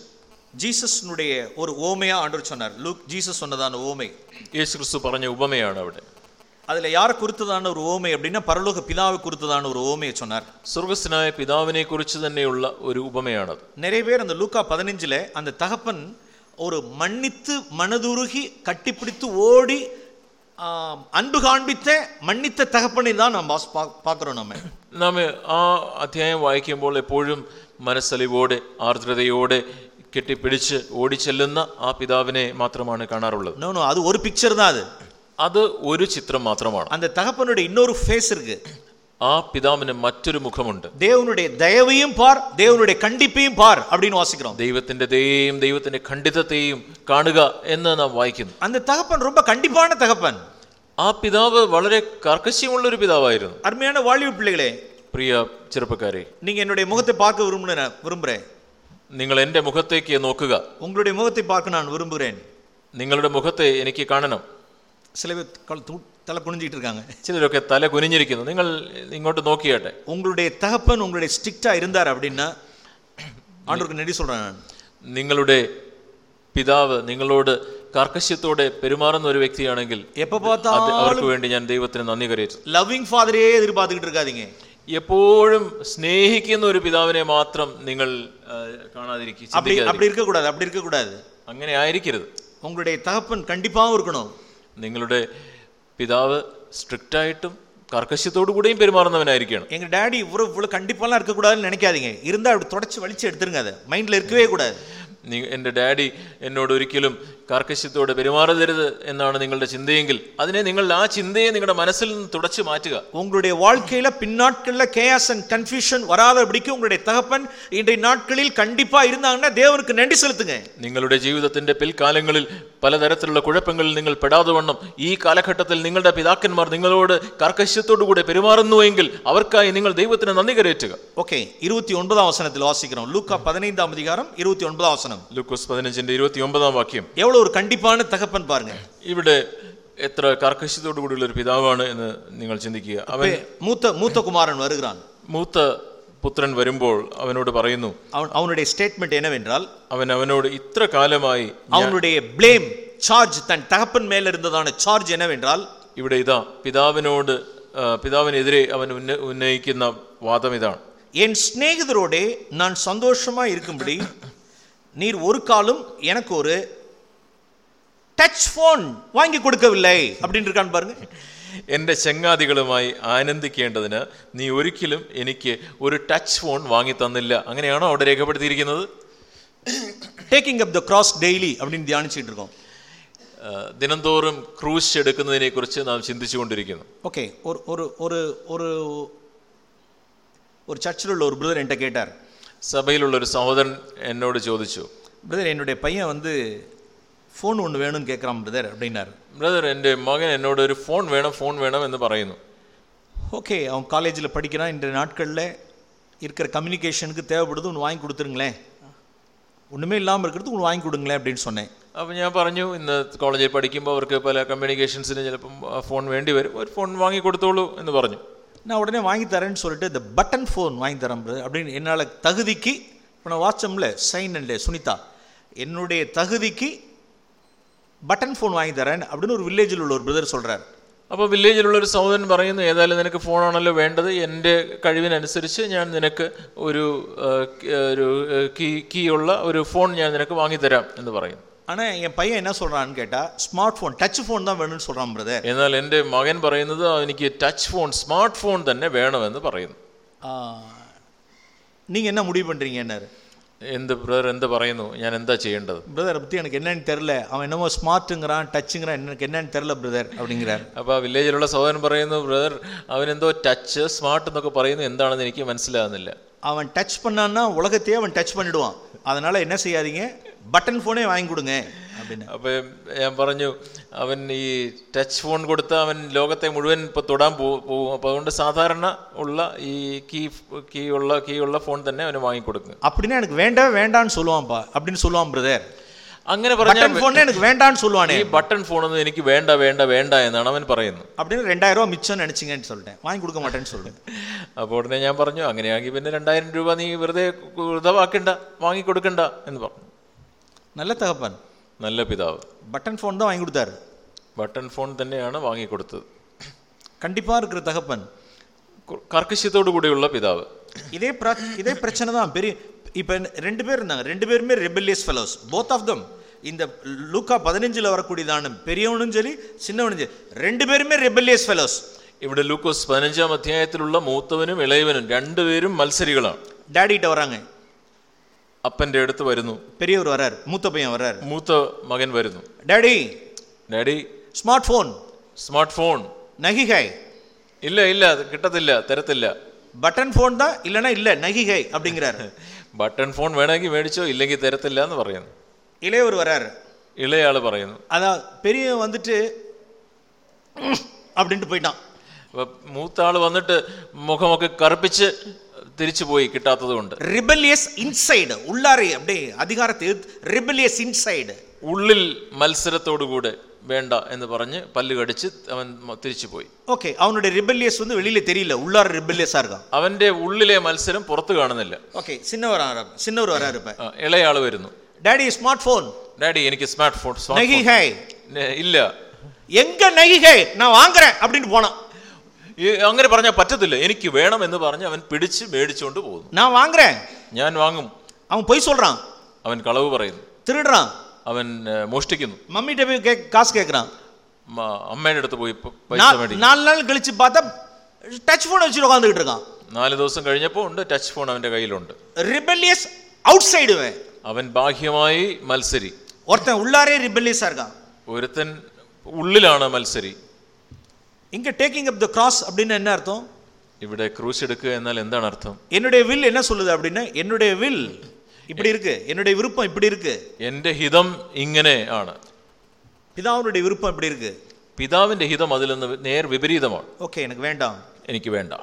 ஜீசஸ்னுடைய ஒரு ஓமையா ஆண்டவர் சொன்னார் லூக் ஜீசஸ் சொன்னதான ஓமை യേശു ക്രിസ്തു പറഞ്ഞ ഉപമയാണ് അവിടെ அதுல யாரை குறித்ததான ஒரு ஓமை அப்படின்னா பரலோக பிதாவை குறித்ததான ஒரு ஓமையை சொன்னார் സ്വർഗസ്നായ പിതാവിനെ കുറിച്ച് തന്നെയുള്ള ഒരു ഉപമയാണത് நிறைய பேர் அந்த லூக்கா பதினஞ்சுல அந்த தகப்பன் ஒரு மன்னித்து மனதுருகி கட்டிப்பிடித்து ஓடி ஆம், அன்பு காண்பித்த மன்னித்த தகப்பனை தான் நாம் வாஸ்- பா- பார்க்கிறோம் நம்ம നാം ആ അധ്യായം വായിക്കുമ്പോൾ എപ്പോഴും മനസ്സലിവോടെ ആർദ്രതയോടെ കെട്ടിപ്പിടിച്ച് ഓടിച്ചെല്ലുന്ന ആ പിതാവിനെ മാത്രമാണ് കാണാറുള്ളത് நோ நோ அது ஒரு பிக்சர் தான் அது അത് ഒരു ചിത്രം മാത്രമാണ് அந்த தகப்பனுடைய இன்னொரு ஃபேஸ் இருக்கு ആ പിതാവിന് മറ്റൊരു മുഖമുണ്ട് தேவனுடைய தயவையும் பார் தேவனுடைய கண்டிப்பையும் பார் அப்படின்னு வாசிக்கிறோம் ദൈവത്തിന്റെ ദയയും ദൈവത്തിന്റെ ഖണ്ഡിതത്തെയും കാണുക എന്ന് നാം വായിക്കുന്നു அந்த தகப்பன் ரொம்ப கண்டிப்பான தகப்பன் ആ പിതാവ് വളരെ കർക്കശ്യമുള്ള ഒരു പിതാവായിരുന്നു அருமையான வாலிப பிள்ளைகளே പ്രിയ ചെറുപ്പക്കാരെ நீங்க என்னுடைய முகத்தை பார்க்க விரும்புன விரும்புறேன் നിങ്ങൾ എൻ്റെ മുഖത്തേക്ക് നോക്കുക உங்களுடைய முகத்தை பார்க்க நான் விரும்புகிறேன் നിങ്ങളുടെ മുഖത്തെ എനിക്ക് കാണണം சில பேர் கல் தூ- தலை குனிஞ்சிட்டு இருக்காங்க ചിലരൊക്കെ തല കുനിഞ്ഞിരിക്കുന്നു നിങ്ങൾ ഇങ്ങോട്ട് നോക്കിയാട്ടെ உங்களுடைய தகப்பன் உங்களுடைய ஸ்ட்ரிக்டா இருந்தார் அப்படின்னா ஆண்டவருக்கு நன்றி சொல்றேன் நான் നിങ്ങളുടെ പിതാവ് നിങ്ങളോട് കാർക്കശ്യത്തോടെ പെരുമാറുന്ന ഒരു വ്യക്തിയാണെങ്കിൽ எப்ப അത് பார்த்தாலும் അവർക്ക് വേണ്ടി ഞാൻ ദൈവത്തിന് നന്ദി കരയറ്റും லவ்விங் ஃபாதரே எதிர்பார்த்துக்கிட்டு இருக்காதீங்க എപ്പോഴും സ്നേഹിക്കുന്ന ഒരു പിതാവിനെ മാത്രം നിങ്ങൾ ആ, കാണാതിരിക്കുക அப்படி ചിന്തിക്കാതിരിക്കുക. அப்படி இருக்கக்கூடாது அப்படி இருக்கக்கூடாது അങ്ങനെ ആയിരിക്കരുത് உங்களுடைய தகப்பன் கண்டிப்பாகவும் இருக்கணும் നിങ്ങളുടെ പിതാവ് സ്ട്രിക്റ്റായിട്ടും കർക്കശ്യത്തോടു കൂടിയും പെരുമാറുന്നവനായിരിക്കണം எங்க டேடி இவ்வளவு இவ்வளவு கண்டிப்பாலாம் இருக்கக்கூடாதுன்னு நினைக்காதீங்க இருந்தா அப்படி தொடச்சு வலிச்சு எடுத்துருங்க அதை மைண்ட்ல இருக்கவே கூடாது നി- എൻ്റെ ഡാഡി എന്നോട് ഒരിക്കലും കാർക്കശ്യത്തോടെ പെരുമാറരുത് എന്നാണ് നിങ്ങളുടെ ചിന്തയെങ്കിൽ അതിനെ നിങ്ങൾ ആ ചിന്തയെ നിങ്ങളുടെ മനസ്സിൽ നിന്ന് തുടച്ചു മാറ്റുക உங்களுடைய வாழ்க்கையில பின்னாட்கள்ல கேஸ் அண்ட் கன்ஃபியூஷன் வராதபடிக்கு உங்களுடைய தகப்பன் இன்றைய நாட்களில் கண்டிப்பா இருந்தாங்கன்னா தேவனுக்கு நன்றி செலுத்துங்க നിങ്ങളുടെ ജീവിതത്തിന്റെ പിൽക്കാലങ്ങളിൽ പലതരത്തിലുള്ള കുഴപ്പങ്ങളിൽ നിങ്ങൾ പെടാതെ വണ്ണം ഈ കാലഘട്ടത്തിൽ നിങ്ങളുടെ പിതാക്കന്മാർ നിങ്ങളോട് കർക്കശ്യത്തോടു കൂടെ പെരുമാറുന്നുവെങ്കിൽ അവർക്കായി നിങ്ങൾ ദൈവത്തിന് നന്ദി കരയറ്റുക ஓகே இருபத்தி ஒன்பதாம் வசனத்தில் வாசிக்கிறோம் லூக்கா பதினைந்தாம் அதிகாரம் இருபத்தி ஒன்பதாம் வசனம் ലൂക്കോസ് പതിനഞ്ചിന്റെ ഇരുപത്തി ഒമ്പതാം വാക്യം எவ்வளவு ஒரு கண்டிப்பான தகப்பன் பாருங்க ഇവിടെ എത്ര കർക്കശ്യത്തോടു കൂടിയുള്ള ഒരു പിതാവാണ് എന്ന് നിങ്ങൾ ചിന്തിക്കുക അവൻ மூத்த மூத்த குமாரன் வருகிறான் മൂത്ത പുത്രൻ വരുമ്പോൾ അവനോട് പറയുന്നു அவன் அவனுடைய ஸ்டேட்மெண்ட் என்னவென்றால் അവൻ അവനോട് ഇത്ര കാലമായി அவனுடைய ப்ளேம் சார்ஜ் தன் தகப்பன் மேல இருந்ததான சார்ஜ் என்னவென்றால் ഇവിടെ ഇതാ പിതാവിനോട് ആ, പിതാവിനെതിരെ അവൻ ഉന്ന ഉന്നയിക്കുന്ന വാദം ഇതാണ് என் சிநேகிதரோடே நான் சந்தோஷமா இருக்கும்படி நீர் ஒரு காலம் எனக்கு ஒரு டச் ஃபோன் வாங்கி கொடுக்கவில்லை அப்படின்னு இருக்கான்னு பாருங்க എൻ്റെ ചങ്ങാതികളുമായി ആനന്ദിക്കേണ്ടതിന് നീ ഒരിക്കലും എനിക്ക് ഒരു ടച്ച് ഫോൺ വാങ്ങി തന്നില്ല അങ്ങനെയാണോ അവിടെ രേഖപ്പെടുത്തിയിരിക്കുന്നത് taking up the cross daily அப்படின்னு தியானிச்சுட்டு இருக்கோம் ആ, ദിനംതോറും ക്രൂശ് എടുക്കുന്നതിനെ കുറിച്ച് നാം ചിന്തിച്ചുകൊണ്ടിരിക്കുന്നു ஓகே ஒரு ஒரு ஒரு ஒரு ஒரு சர்ச்சில் உள்ள ஒரு பிரதர் என்கிட்ட கேட்டார் സഭയിലുള്ള ഒരു സഹോദരൻ എന്നോട് ചോദിച്ചു பிரதர் என்னுடைய பையன் வந்து ഫോൺ കൊണ്ട് വേണം കേൾക്കാം ബ്രദർ അപ്പടിനാർ ബ്രദർ എൻ്റെ മകൻ എന്നോട് ഒരു ഫോൺ വേണം ഫോൺ വേണം എന്ന് പറയുന്നു ஓகே அவன் காலேஜில் படிக்கிறான் இன்றைய நாட்களில் இருக்கிற கம்யூனிகேஷனுக்கு தேவைப்படுது ஒன்று வாங்கி கொடுத்துருங்களேன் ഒന്നുമേ ഇല്ലാമൽ എടുത്ത് വാങ്ങി കൊടുങ്ങളെ അപ്ഡേറ്റ് സൊന്നേ അപ്പോൾ ഞാൻ പറഞ്ഞു ഇന്ന് കോളേജിൽ പഠിക്കുമ്പോൾ അവർക്ക് പല കമ്മ്യൂണിക്കേഷൻസിന് ചിലപ്പം ഫോൺ വേണ്ടി വരും ഒരു ഫോൺ വാങ്ങി കൊടുത്തോളൂ എന്ന് പറഞ്ഞു நான் உடனே வாங்கி தரேன்னு சொல்லிட்டு இந்த பட்டன் ஃபோன் வாங்கி தரேன் அப்படின்னு என்னால் தகுதிக்கு இப்போ நான் வாட்ஸ்அப்பில் சைன் அண்ட் சுனிதா என்னுடைய தகுதிக்கு பட்டன் ஃபோன் வாங்கி தரேன் அப்படின்னு ஒரு வில்லேஜில் உள்ள ஒரு பிரதர் சொல்கிறார் അപ്പോൾ വില്ലേജിലുള്ള ഒരു സഹോദരൻ പറയുന്നു ഏതായാലും നിനക്ക് ഫോണാണല്ലോ വേണ്ടത് എൻ്റെ കഴിവിനനുസരിച്ച് ഞാൻ നിനക്ക് ഒരു ആ, ക- ഒരു കീ കീ ഉള്ള ഒരു ഫോൺ ഞാൻ നിനക്ക് വാങ്ങിത്തരാം എന്ന് പറയുന്നു ஆனால் என் பையன் என்ன சொல்கிறான்னு கேட்டால் ஸ்மார்ட் ஃபோன் டச் ஃபோன் தான் வேணும்னு சொல்கிறான் பிரதர் എന്നാൽ എൻ്റെ മകൻ പറയുന്നത് എനിക്ക് ടച്ച് ഫോൺ സ്മാർട്ട് ഫോൺ തന്നെ വേണമെന്ന് പറയുന്നു நீங்கள் என்ன முடிவு பண்ணுறீங்க என்னாரு എന്ത് ബ്രദർ എന്ത് പറയുന്നു ഞാൻ എന്താ ചെയ്യേണ്ടത് பிரதரை பற்றி எனக்கு என்னன்னு தெரில அவன் என்னமோ ஸ்மார்ட்டுங்கிறான் டச்சுங்கிறான் எனக்கு என்னன்னு தெரில பிரதர் அப்படிங்கிறார் അപ്പോൾ ആ വില്ലേജിലുള്ള സഹോദരൻ പറയുന്നു ബ്രദർ അവനെന്തോ ടച്ച് സ്മാർട്ട് എന്നൊക്കെ പറയുന്നു എന്താണെന്ന് എനിക്ക് മനസ്സിലാകുന്നില്ല அவன் டச் பண்ணான்னா உலகத்தையே அவன் டச் பண்ணிடுவான் அதனால என்ன செய்யாதீங்க பட்டன் ஃபோனே வாங்கி கொடுங்க அப்படின்னு അപ്പോൾ ഞാൻ പറഞ്ഞു അവൻ ഈ ടച്ച് ഫോൺ കൊടുത്ത് അവൻ ലോകത്തെ മുഴുവൻ ഇപ്പോൾ തൊടാൻ പോ- പോകും അപ്പോൾ അതുകൊണ്ട് സാധാരണ ഉള്ള ഈ കീ കീ ഉള്ള കീ ഉള്ള ഫോൺ തന്നെ അവന് വാങ്ങിക്കൊടുക്കുക அப்படின்னா எனக்கு வேண்டவே வேண்டான்னு சொல்லுவான்ப்பா அப்படின்னு சொல்லுவான் பிரதர் അങ്ങനെ പറഞ്ഞാൽ பட்டன் ஃபோனே எனக்கு வேண்டான்னு சொல்லுவானே ഈ ബട്ടൺ ഫോണൊന്നും എനിക്ക് വേണ്ട വേണ്ട വേണ്ട എന്നാണ് അവൻ പറയുന്നത് அப்படின்னு ரெண்டாயிரம் ரூபா மிச்சம் நினைச்சிங்கன்னு சொல்லிட்டேன் வாங்கி கொடுக்க மாட்டேன்னு சொல்லிட்டேன் അപ്പോൾ ഉടനെ ഞാൻ പറഞ്ഞു അങ്ങനെയാണെങ്കിൽ പിന്നെ രണ്ടായിരം രൂപ നീ വെറുതെ വൃതമാക്കണ്ട വാങ്ങിക്കൊടുക്കണ്ട എന്ന് പറഞ്ഞു நல்ல தகப்பன் നല്ല പിതാവ് பட்டன் ஃபோன் தான் வாங்கி கொடுத்தாரு ബട്ടൺ ഫോൺ തന്നെയാണ് വാങ്ങിക്കൊടുത്തത് கண்டிப்பா இருக்கிற தகப்பன் കു- കർക്കശ്യത്തോടു കൂടിയുള്ള പിതാവ് இதே பிர இதே பிரச்சனை தான் பெரிய இப்போ ரெண்டு பேர் இருந்தாங்க ரெண்டு பேருமே rebellious fellows both of them இந்த லூக்கா பதினஞ்சில் வரக்கூடியதான பெரியவனும் சரி சின்னவனும் சரி ரெண்டு பேருமே ரெபெல்லியஸ் ஃபெலோஸ் ഇവിടെ ലൂക്കോസ് പതിനഞ്ചാം അധ്യായത്തിലുള്ള മൂത്തവനും ഇളയവനും രണ്ടുപേരും മത്സരികളാണ് டேடிகிட்ட வராங்க അപ്പൻ്റെ അടുത്ത് വരുന്നു பெரியவர் வரார் மூத்த பையன் வரார் മൂത്ത മകൻ വരുന്നു daddy daddy smart phone smart phone நகிகை ഇല്ല ഇല്ല അത് കിട്ടത്തില്ല തരത്തില്ല பட்டன் ஃபோன் தான் இல்லைன்னா இல்லை நகிகை அப்படிங்கிறாரு ബട്ടൺ ഫോൺ വേണമെങ്കിൽ മേടിച്ചോ ഇല്ലെങ്കിൽ തരത്തില്ല എന്ന് പറയുന്നു இளையவர் வராரு ഇളയാള് പറയുന്നു அதான் பெரியவன் வந்துட்டு அப்படின்ட்டு போயிட்டான் അപ്പൊ മൂത്ത ആള് വന്നിട്ട് മുഖമൊക്കെ കറുപ്പിച്ച് തിരിച്ചു പോയി കിട്ടാത്തത് കൊണ്ട് ரிபல்லியஸ் இன்சைடு உள்ளாரே அப்படியே அதிகாரத்தை ரிபல்லியஸ் இன்சைடு ഉള്ളിൽ മത്സരത്തോടുകൂടെ വേണ്ട എന്ന് പറഞ്ഞ് പല്ല് കടിച്ച് അവൻ മ- തിരിച്ചു പോയി ஓகே அவனுடைய ரிபல்லியஸ் வந்து வெளியில தெரியல உள்ளார ரிபல்லியஸா இருக்கான் അവന്റെ ഉള്ളിലെ മത്സരം പുറത്ത് കാണുന്നില്ല ஓகே சின்னவர் வராரு சின்னவர் வராரு இப்ப ആ, ഇളയാള് വരുന്നു டாடி ஸ்மார்ட் ஃபோன் ഡാഡി എനിക്ക് സ്മാർട്ട് ഫോൺ സ്മാർട്ട് ഫോൺ நகிகை നെ- ഇല്ല எங்க நகிகை நான் வாங்குறேன் அப்படின்ட்டு போனான் ഈ അങ്ങനെ പറഞ്ഞാൽ പറ്റത്തില്ല. എനിക്ക് വേണം എന്ന് പറഞ്ഞ് അവൻ പിടിച്ച് മേടിച്ചുകൊണ്ട് പോകുന്നു. ഞാൻ വാങ്ങേ ഞാൻ വാങ്ങും. അവൻ പോയി സൊല്ലാൻ അവൻ കളവ് പറയുന്നു. തിരിടാ അവൻ മോഷ്ടിക്കുന്നു. മമ്മിയുടെ പോയി കാസ് കേൾക്കണം. അമ്മയുടെ അടുത്ത് പോയി പൈസ നാല് കളിച്ച് ടച്ച് ഫോൺ വെച്ചിട്ട് ഉക്കാന്നിട്ട് നാല് ദിവസം കഴിഞ്ഞപ്പോൾ ഉണ്ട് ടച്ച് ഫോൺ അവന്റെ കയ്യിലുണ്ട്. റിബലിയസ് ഔട്ട്സൈഡ് അവൻ ബാഹ്യമായി മത്സരി. ഒരുത്തൻ ഉള്ളാരേ റിബലിയസ് ഒരുത്തൻ ഉള്ളിലാണ് മത്സരി. இங்க டேக்கிங் அப் த கிராஸ் அப்படின்னு என்ன அர்த்தம் ഇവിടെ ക്രൂശ് എടുക്കുക എന്നാൽ എന്താണ് അർത്ഥം என்னுடைய வில் என்ன சொல்லுது அப்படின்னா என்னுடைய வில் இப்படி இருக்கு என்னுடைய விருப்பம் இப்படி இருக்கு എൻ്റെ ഹിതം ഇങ്ങനെ ആണ് பிதாவுடைய விருப்பம் இப்படி இருக்கு പിതാവിന്റെ ഹിതം അതിൽ നിന്ന് നേർ വിപരീതമാണ് ஓகே எனக்கு வேண்டாம் എനിക്ക് വേണ്ട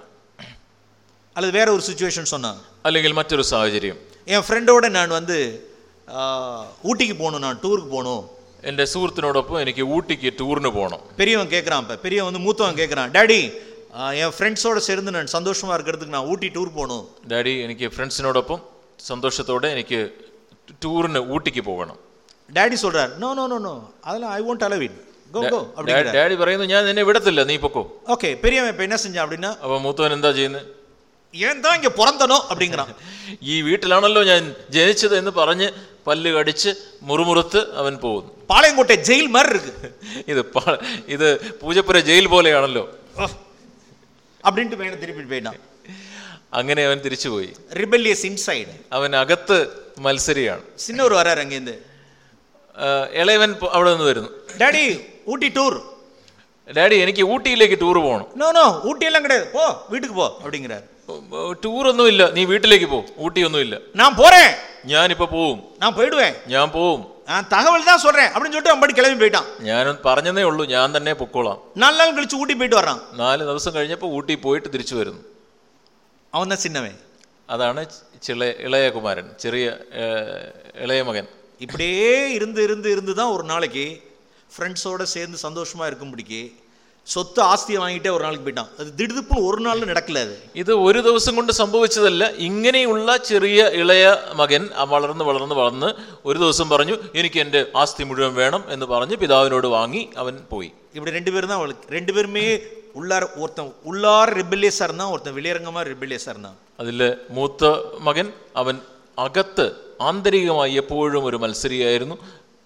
அல்லது வேற ஒரு சுச்சுவேஷன் சொன்னான் അല്ലെങ്കിൽ മറ്റൊരു സാഹചര്യം என் ஃப்ரெண்டோட நான் வந்து ஆ, ஊட்டிக்கு போகணும் நான் டூருக்கு போகணும் എന്റെ സുഹൃത്തിനോടൊപ്പം എനിക്ക് ஊட்டிக்கு டூர்னு போனோம் பெரியவன் கேட்குறான் இப்போ பெரியவன் வந்து மூத்தவன் கேட்குறான் டாடி என் ஃப்ரெண்ட்ஸோட சேர்ந்து நான் சந்தோஷமா இருக்கிறதுக்கு நான் ஊட்டி டூர் போகணும் டாடி எனக்கு ஃப்ரெண்ட்ஸினോടൊപ്പം സന്തോഷത്തോടെ എനിക്ക് ടൂറിന് ഊട്ടിക്ക് പോകണം ഡാഡി சொல்றார் നോ നോ നോ നോ அதெல்லாம் I won't allow it daddy പറയുന്നു ഞാൻ നിന്നെ വിടത്തില്ല നീ പൊക്കോ ഓക്കെ പെരിയവൻ ഇപ്പൊ എന്നാ செஞ்சா அப்படின்னா അപ്പൊ മൂത്തവൻ എന്താ ചെയ്യുന്നത് ஏன் தான் இங்க பிறந்தனோ அப்படிங்கிறான் ഈ വീട്ടിലാണല്ലോ ഞാൻ ജനിച്ചത് എന്ന് പറഞ്ഞ് പല്ല് കടിച്ച് മുറുമുറുത്ത് അവൻ പോകുന്നു. പാളയംകോട്ടെ ജയിൽ മറു ഇത് ഇത് പൂജപ്പുര ജയിൽ പോലെയാണല്ലോ. അങ്ങനെ അവൻ തിരിച്ചുപോയി. റിബല്യസ് ഇൻസൈഡ് അവൻ അകത്ത് മത്സരിയാണ്. സിന്നൂർ വരാറങ്ങേന്ത് ഇളയവൻ അവിടെ നിന്ന് വരുന്നു. Daddy Ooty tour. ഡാഡി എനിക്ക് ഊട്ടിയിലേക്ക് ടൂർ പോകണം നോ നോ ഊട്ടിയെല്ലാം കിടயாது പോ വീട്ടിക്ക് പോ. അപ്പിടിങ്ങാർ ടൂറൊന്നുമില്ല നീ വീട്ടിലേക്ക് പോ ഊട്ടിയൊന്നുമില്ല நான் போறேன் ഞാനിപ്പോ പോവും நான் போயிடுவேன் ഞാൻ പോവും நான் தகவல் தான் சொல்றேன் அப்படின்னு சொல்லிட்டு அம்படி கிளம்பி போயிட்டான் ഞാൻ പറഞ്ഞതേ ഉള്ളൂ ഞാൻ തന്നെ പൊക്കോളാം நாலு நாள் கழிச்சு ஊட்டி போயிட்டு வர்றான் നാല് ദിവസം കഴിഞ്ഞപ്പോൾ ഊട്ടി പോയിട്ട് തിരിച്ചു വരുന്നു அவன் தான் சின்னவன் അതാണ് ചിള ഇളയ കുമാരൻ ചെറിയ ഏ, ഇളയ മകൻ இப்படியே இருந்து இருந்து இருந்து தான் ஒரு நாளைக்கு ஃப்ரெண்ட்ஸோட சேர்ந்து சந்தோஷமா இருக்கும்படிக்கு சொத்து ஆஸ்தியை வாங்கிட்டே ஒரு நாளைக்கு போயிட்டான் அது திடுதுப்புன்னு ஒரு நாள்ல நடக்கல அது ഇത് ഒരു ദിവസം കൊണ്ട് സംഭവിച്ചതല്ല ഇങ്ങനെയുള്ള ചെറിയ ഇളയ മകൻ ആ വളർന്ന് വളർന്ന് വളർന്ന് ഒരു ദിവസം പറഞ്ഞു എനിക്ക് എൻ്റെ ആസ്തി മുഴുവൻ വേണം എന്ന് പറഞ്ഞ് പിതാവിനോട് വാങ്ങി അവൻ പോയി இப்படி ரெண்டு பேரும் தான் அவளுக்கு ரெண்டு பேருமே உள்ளார ஒருத்தன் உள்ளார ரிபல்லியஸாக இருந்தான் ஒருத்தன் வெளியரங்கமாக ரிபல்லியஸாக இருந்தான் അതിൽ മൂത്ത മകൻ അവൻ അകത്ത് ആന്തരികമായി എപ്പോഴും ഒരു മത്സരിയായിരുന്നു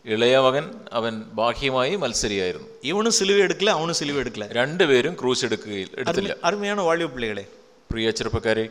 ഇളയ മകൻ അവൻ ബാഹ്യമായി മത്സരിയായിരുന്നു இவனும் சிலுவை எடுக்கல அவனும் சிலுவை எடுக்கல രണ്ടുപേരും ക്രൂശ് എടുക്കുകയിൽ എടുത്തില്ല அருமை- அருமையான வாழ்வு பிள்ளைகளே പ്രിയ ചെറുപ്പക്കാരെ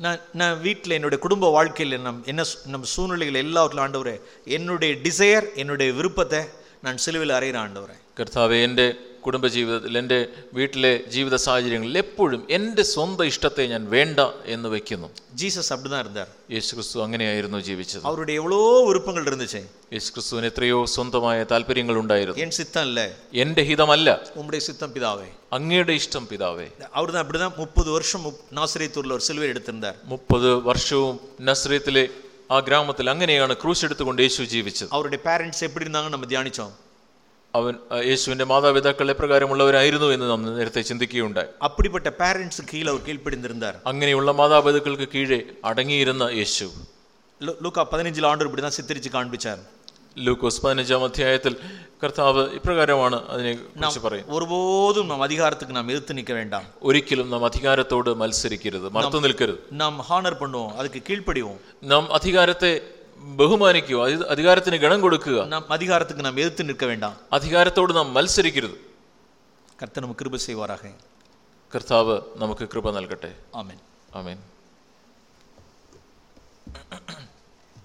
நான் நான் வீட்டில் என்னுடைய குடும்ப வாழ்க்கையில் நம் என்ன சூ- நம்ம சூழ்நிலைகள் எல்லாவற்றிலும் ஆண்டவரே என்னுடைய டிசையர் என்னுடைய விருப்பத்தை നൺസിലുവിൽ അറിയാൻ ആണ്ടവരെ കർത്താവ് എന്റെ കുടുംബജീവിതത്തിൽ എന്റെ വീട്ടിലെ ജീവിത സാഹചര്യങ്ങളിൽ എപ്പോഴും എന്റെ സ്വന്തം ഇഷ്ടത്തെ ഞാൻ വേണ്ട എന്ന് വെക്കുന്നു. ജീസസ് അബ്ദാർ യേശു ക്രിസ്തു അങ്ങനെയായിരുന്നു ജീവിച്ചത്. അവരുടെ എവ്വളോ ഉരുപ്പങ്ങൾ ഇരുന്നുച്ചേ യേശു ക്രിസ്തുവിന് എത്രയോ സ്വന്തമായ താല്പര്യങ്ങൾ ഉണ്ടായിരുന്നു. എൻ സിത്തല്ലേ എന്റെ ഹിതമല്ല. ഉമ്മുടെ സിത്തം പിതാവേ. അങ്ങയുടെ ഇഷ്ടം പിതാവേ. അവിടുന്ന് അവിടുന്ന് മുപ്പത് വർഷം നാസ്രീത്തുള്ള ഒരു സിൽവ എടുത്തിരുന്നാർ മുപ്പത് വർഷവും നസ്രീത്തിലെ ആ ഗ്രാമത്തിൽ അങ്ങനെയാണ് ക്രൂശ് എടുത്തുകൊണ്ട് യേശു ജീവിച്ചത്. അവരുടെ പാരന്റ്സ് എപ്പിടി ഇരുന്നാണ് നമ്മൾ ധ്യാനിച്ചോ? അവൻ യേശുവിന്റെ മാതാപിതാക്കൾ എപ്രകാരമുള്ളവരായിരുന്നു എന്ന് നമ്മൾ നേരത്തെ ചിന്തിക്കുകയുണ്ടായി. അപ്പടിപ്പെട്ട പാരന്റ്സ് കീഴിൽ അവർ കീഴ്പ്പെടുന്നിരുന്നാർ അങ്ങനെയുള്ള മാതാപിതാക്കൾക്ക് കീഴെ അടങ്ങിയിരുന്ന യേശു. ലുക്ക പതിനഞ്ചിൽ ആണ്ട് ഇവിടെ സിദ്ധരിച്ച് കാണിപ്പിച്ചായിരുന്നു ലൂക്കോസ് പതിനഞ്ചാം അധ്യായത്തിൽ കർത്താവ് ഇപ്രകാരമാണ് അതിനെ കുറിച്ച് പറയും. ഒരുപോതും നാം അധികാരത്തിന് നാം എതിർത്ത് നിൽക്ക വേണ്ട. ഒരിക്കലും നാം അധികാരത്തോട് മത്സരിക്കരുത് മറത്തു നിൽക്കരുത്. നാം ഹാണർ പണോ അത് കീഴ്പ്പടിയോ നാം അധികാരത്തെ ബഹുമാനിക്കുക അധികാരത്തിന് ഗണം കൊടുക്കുക. നാം അധികാരത്തിന് നാം എതിർത്ത് നിൽക്ക വേണ്ട. അധികാരത്തോട് നാം മത്സരിക്കരുത്. കർത്ത നമുക്ക് കൃപ ചെയ്യുവാറാകെ കർത്താവ് നമുക്ക് കൃപ നൽകട്ടെ. ആമേൻ. ആമേൻ.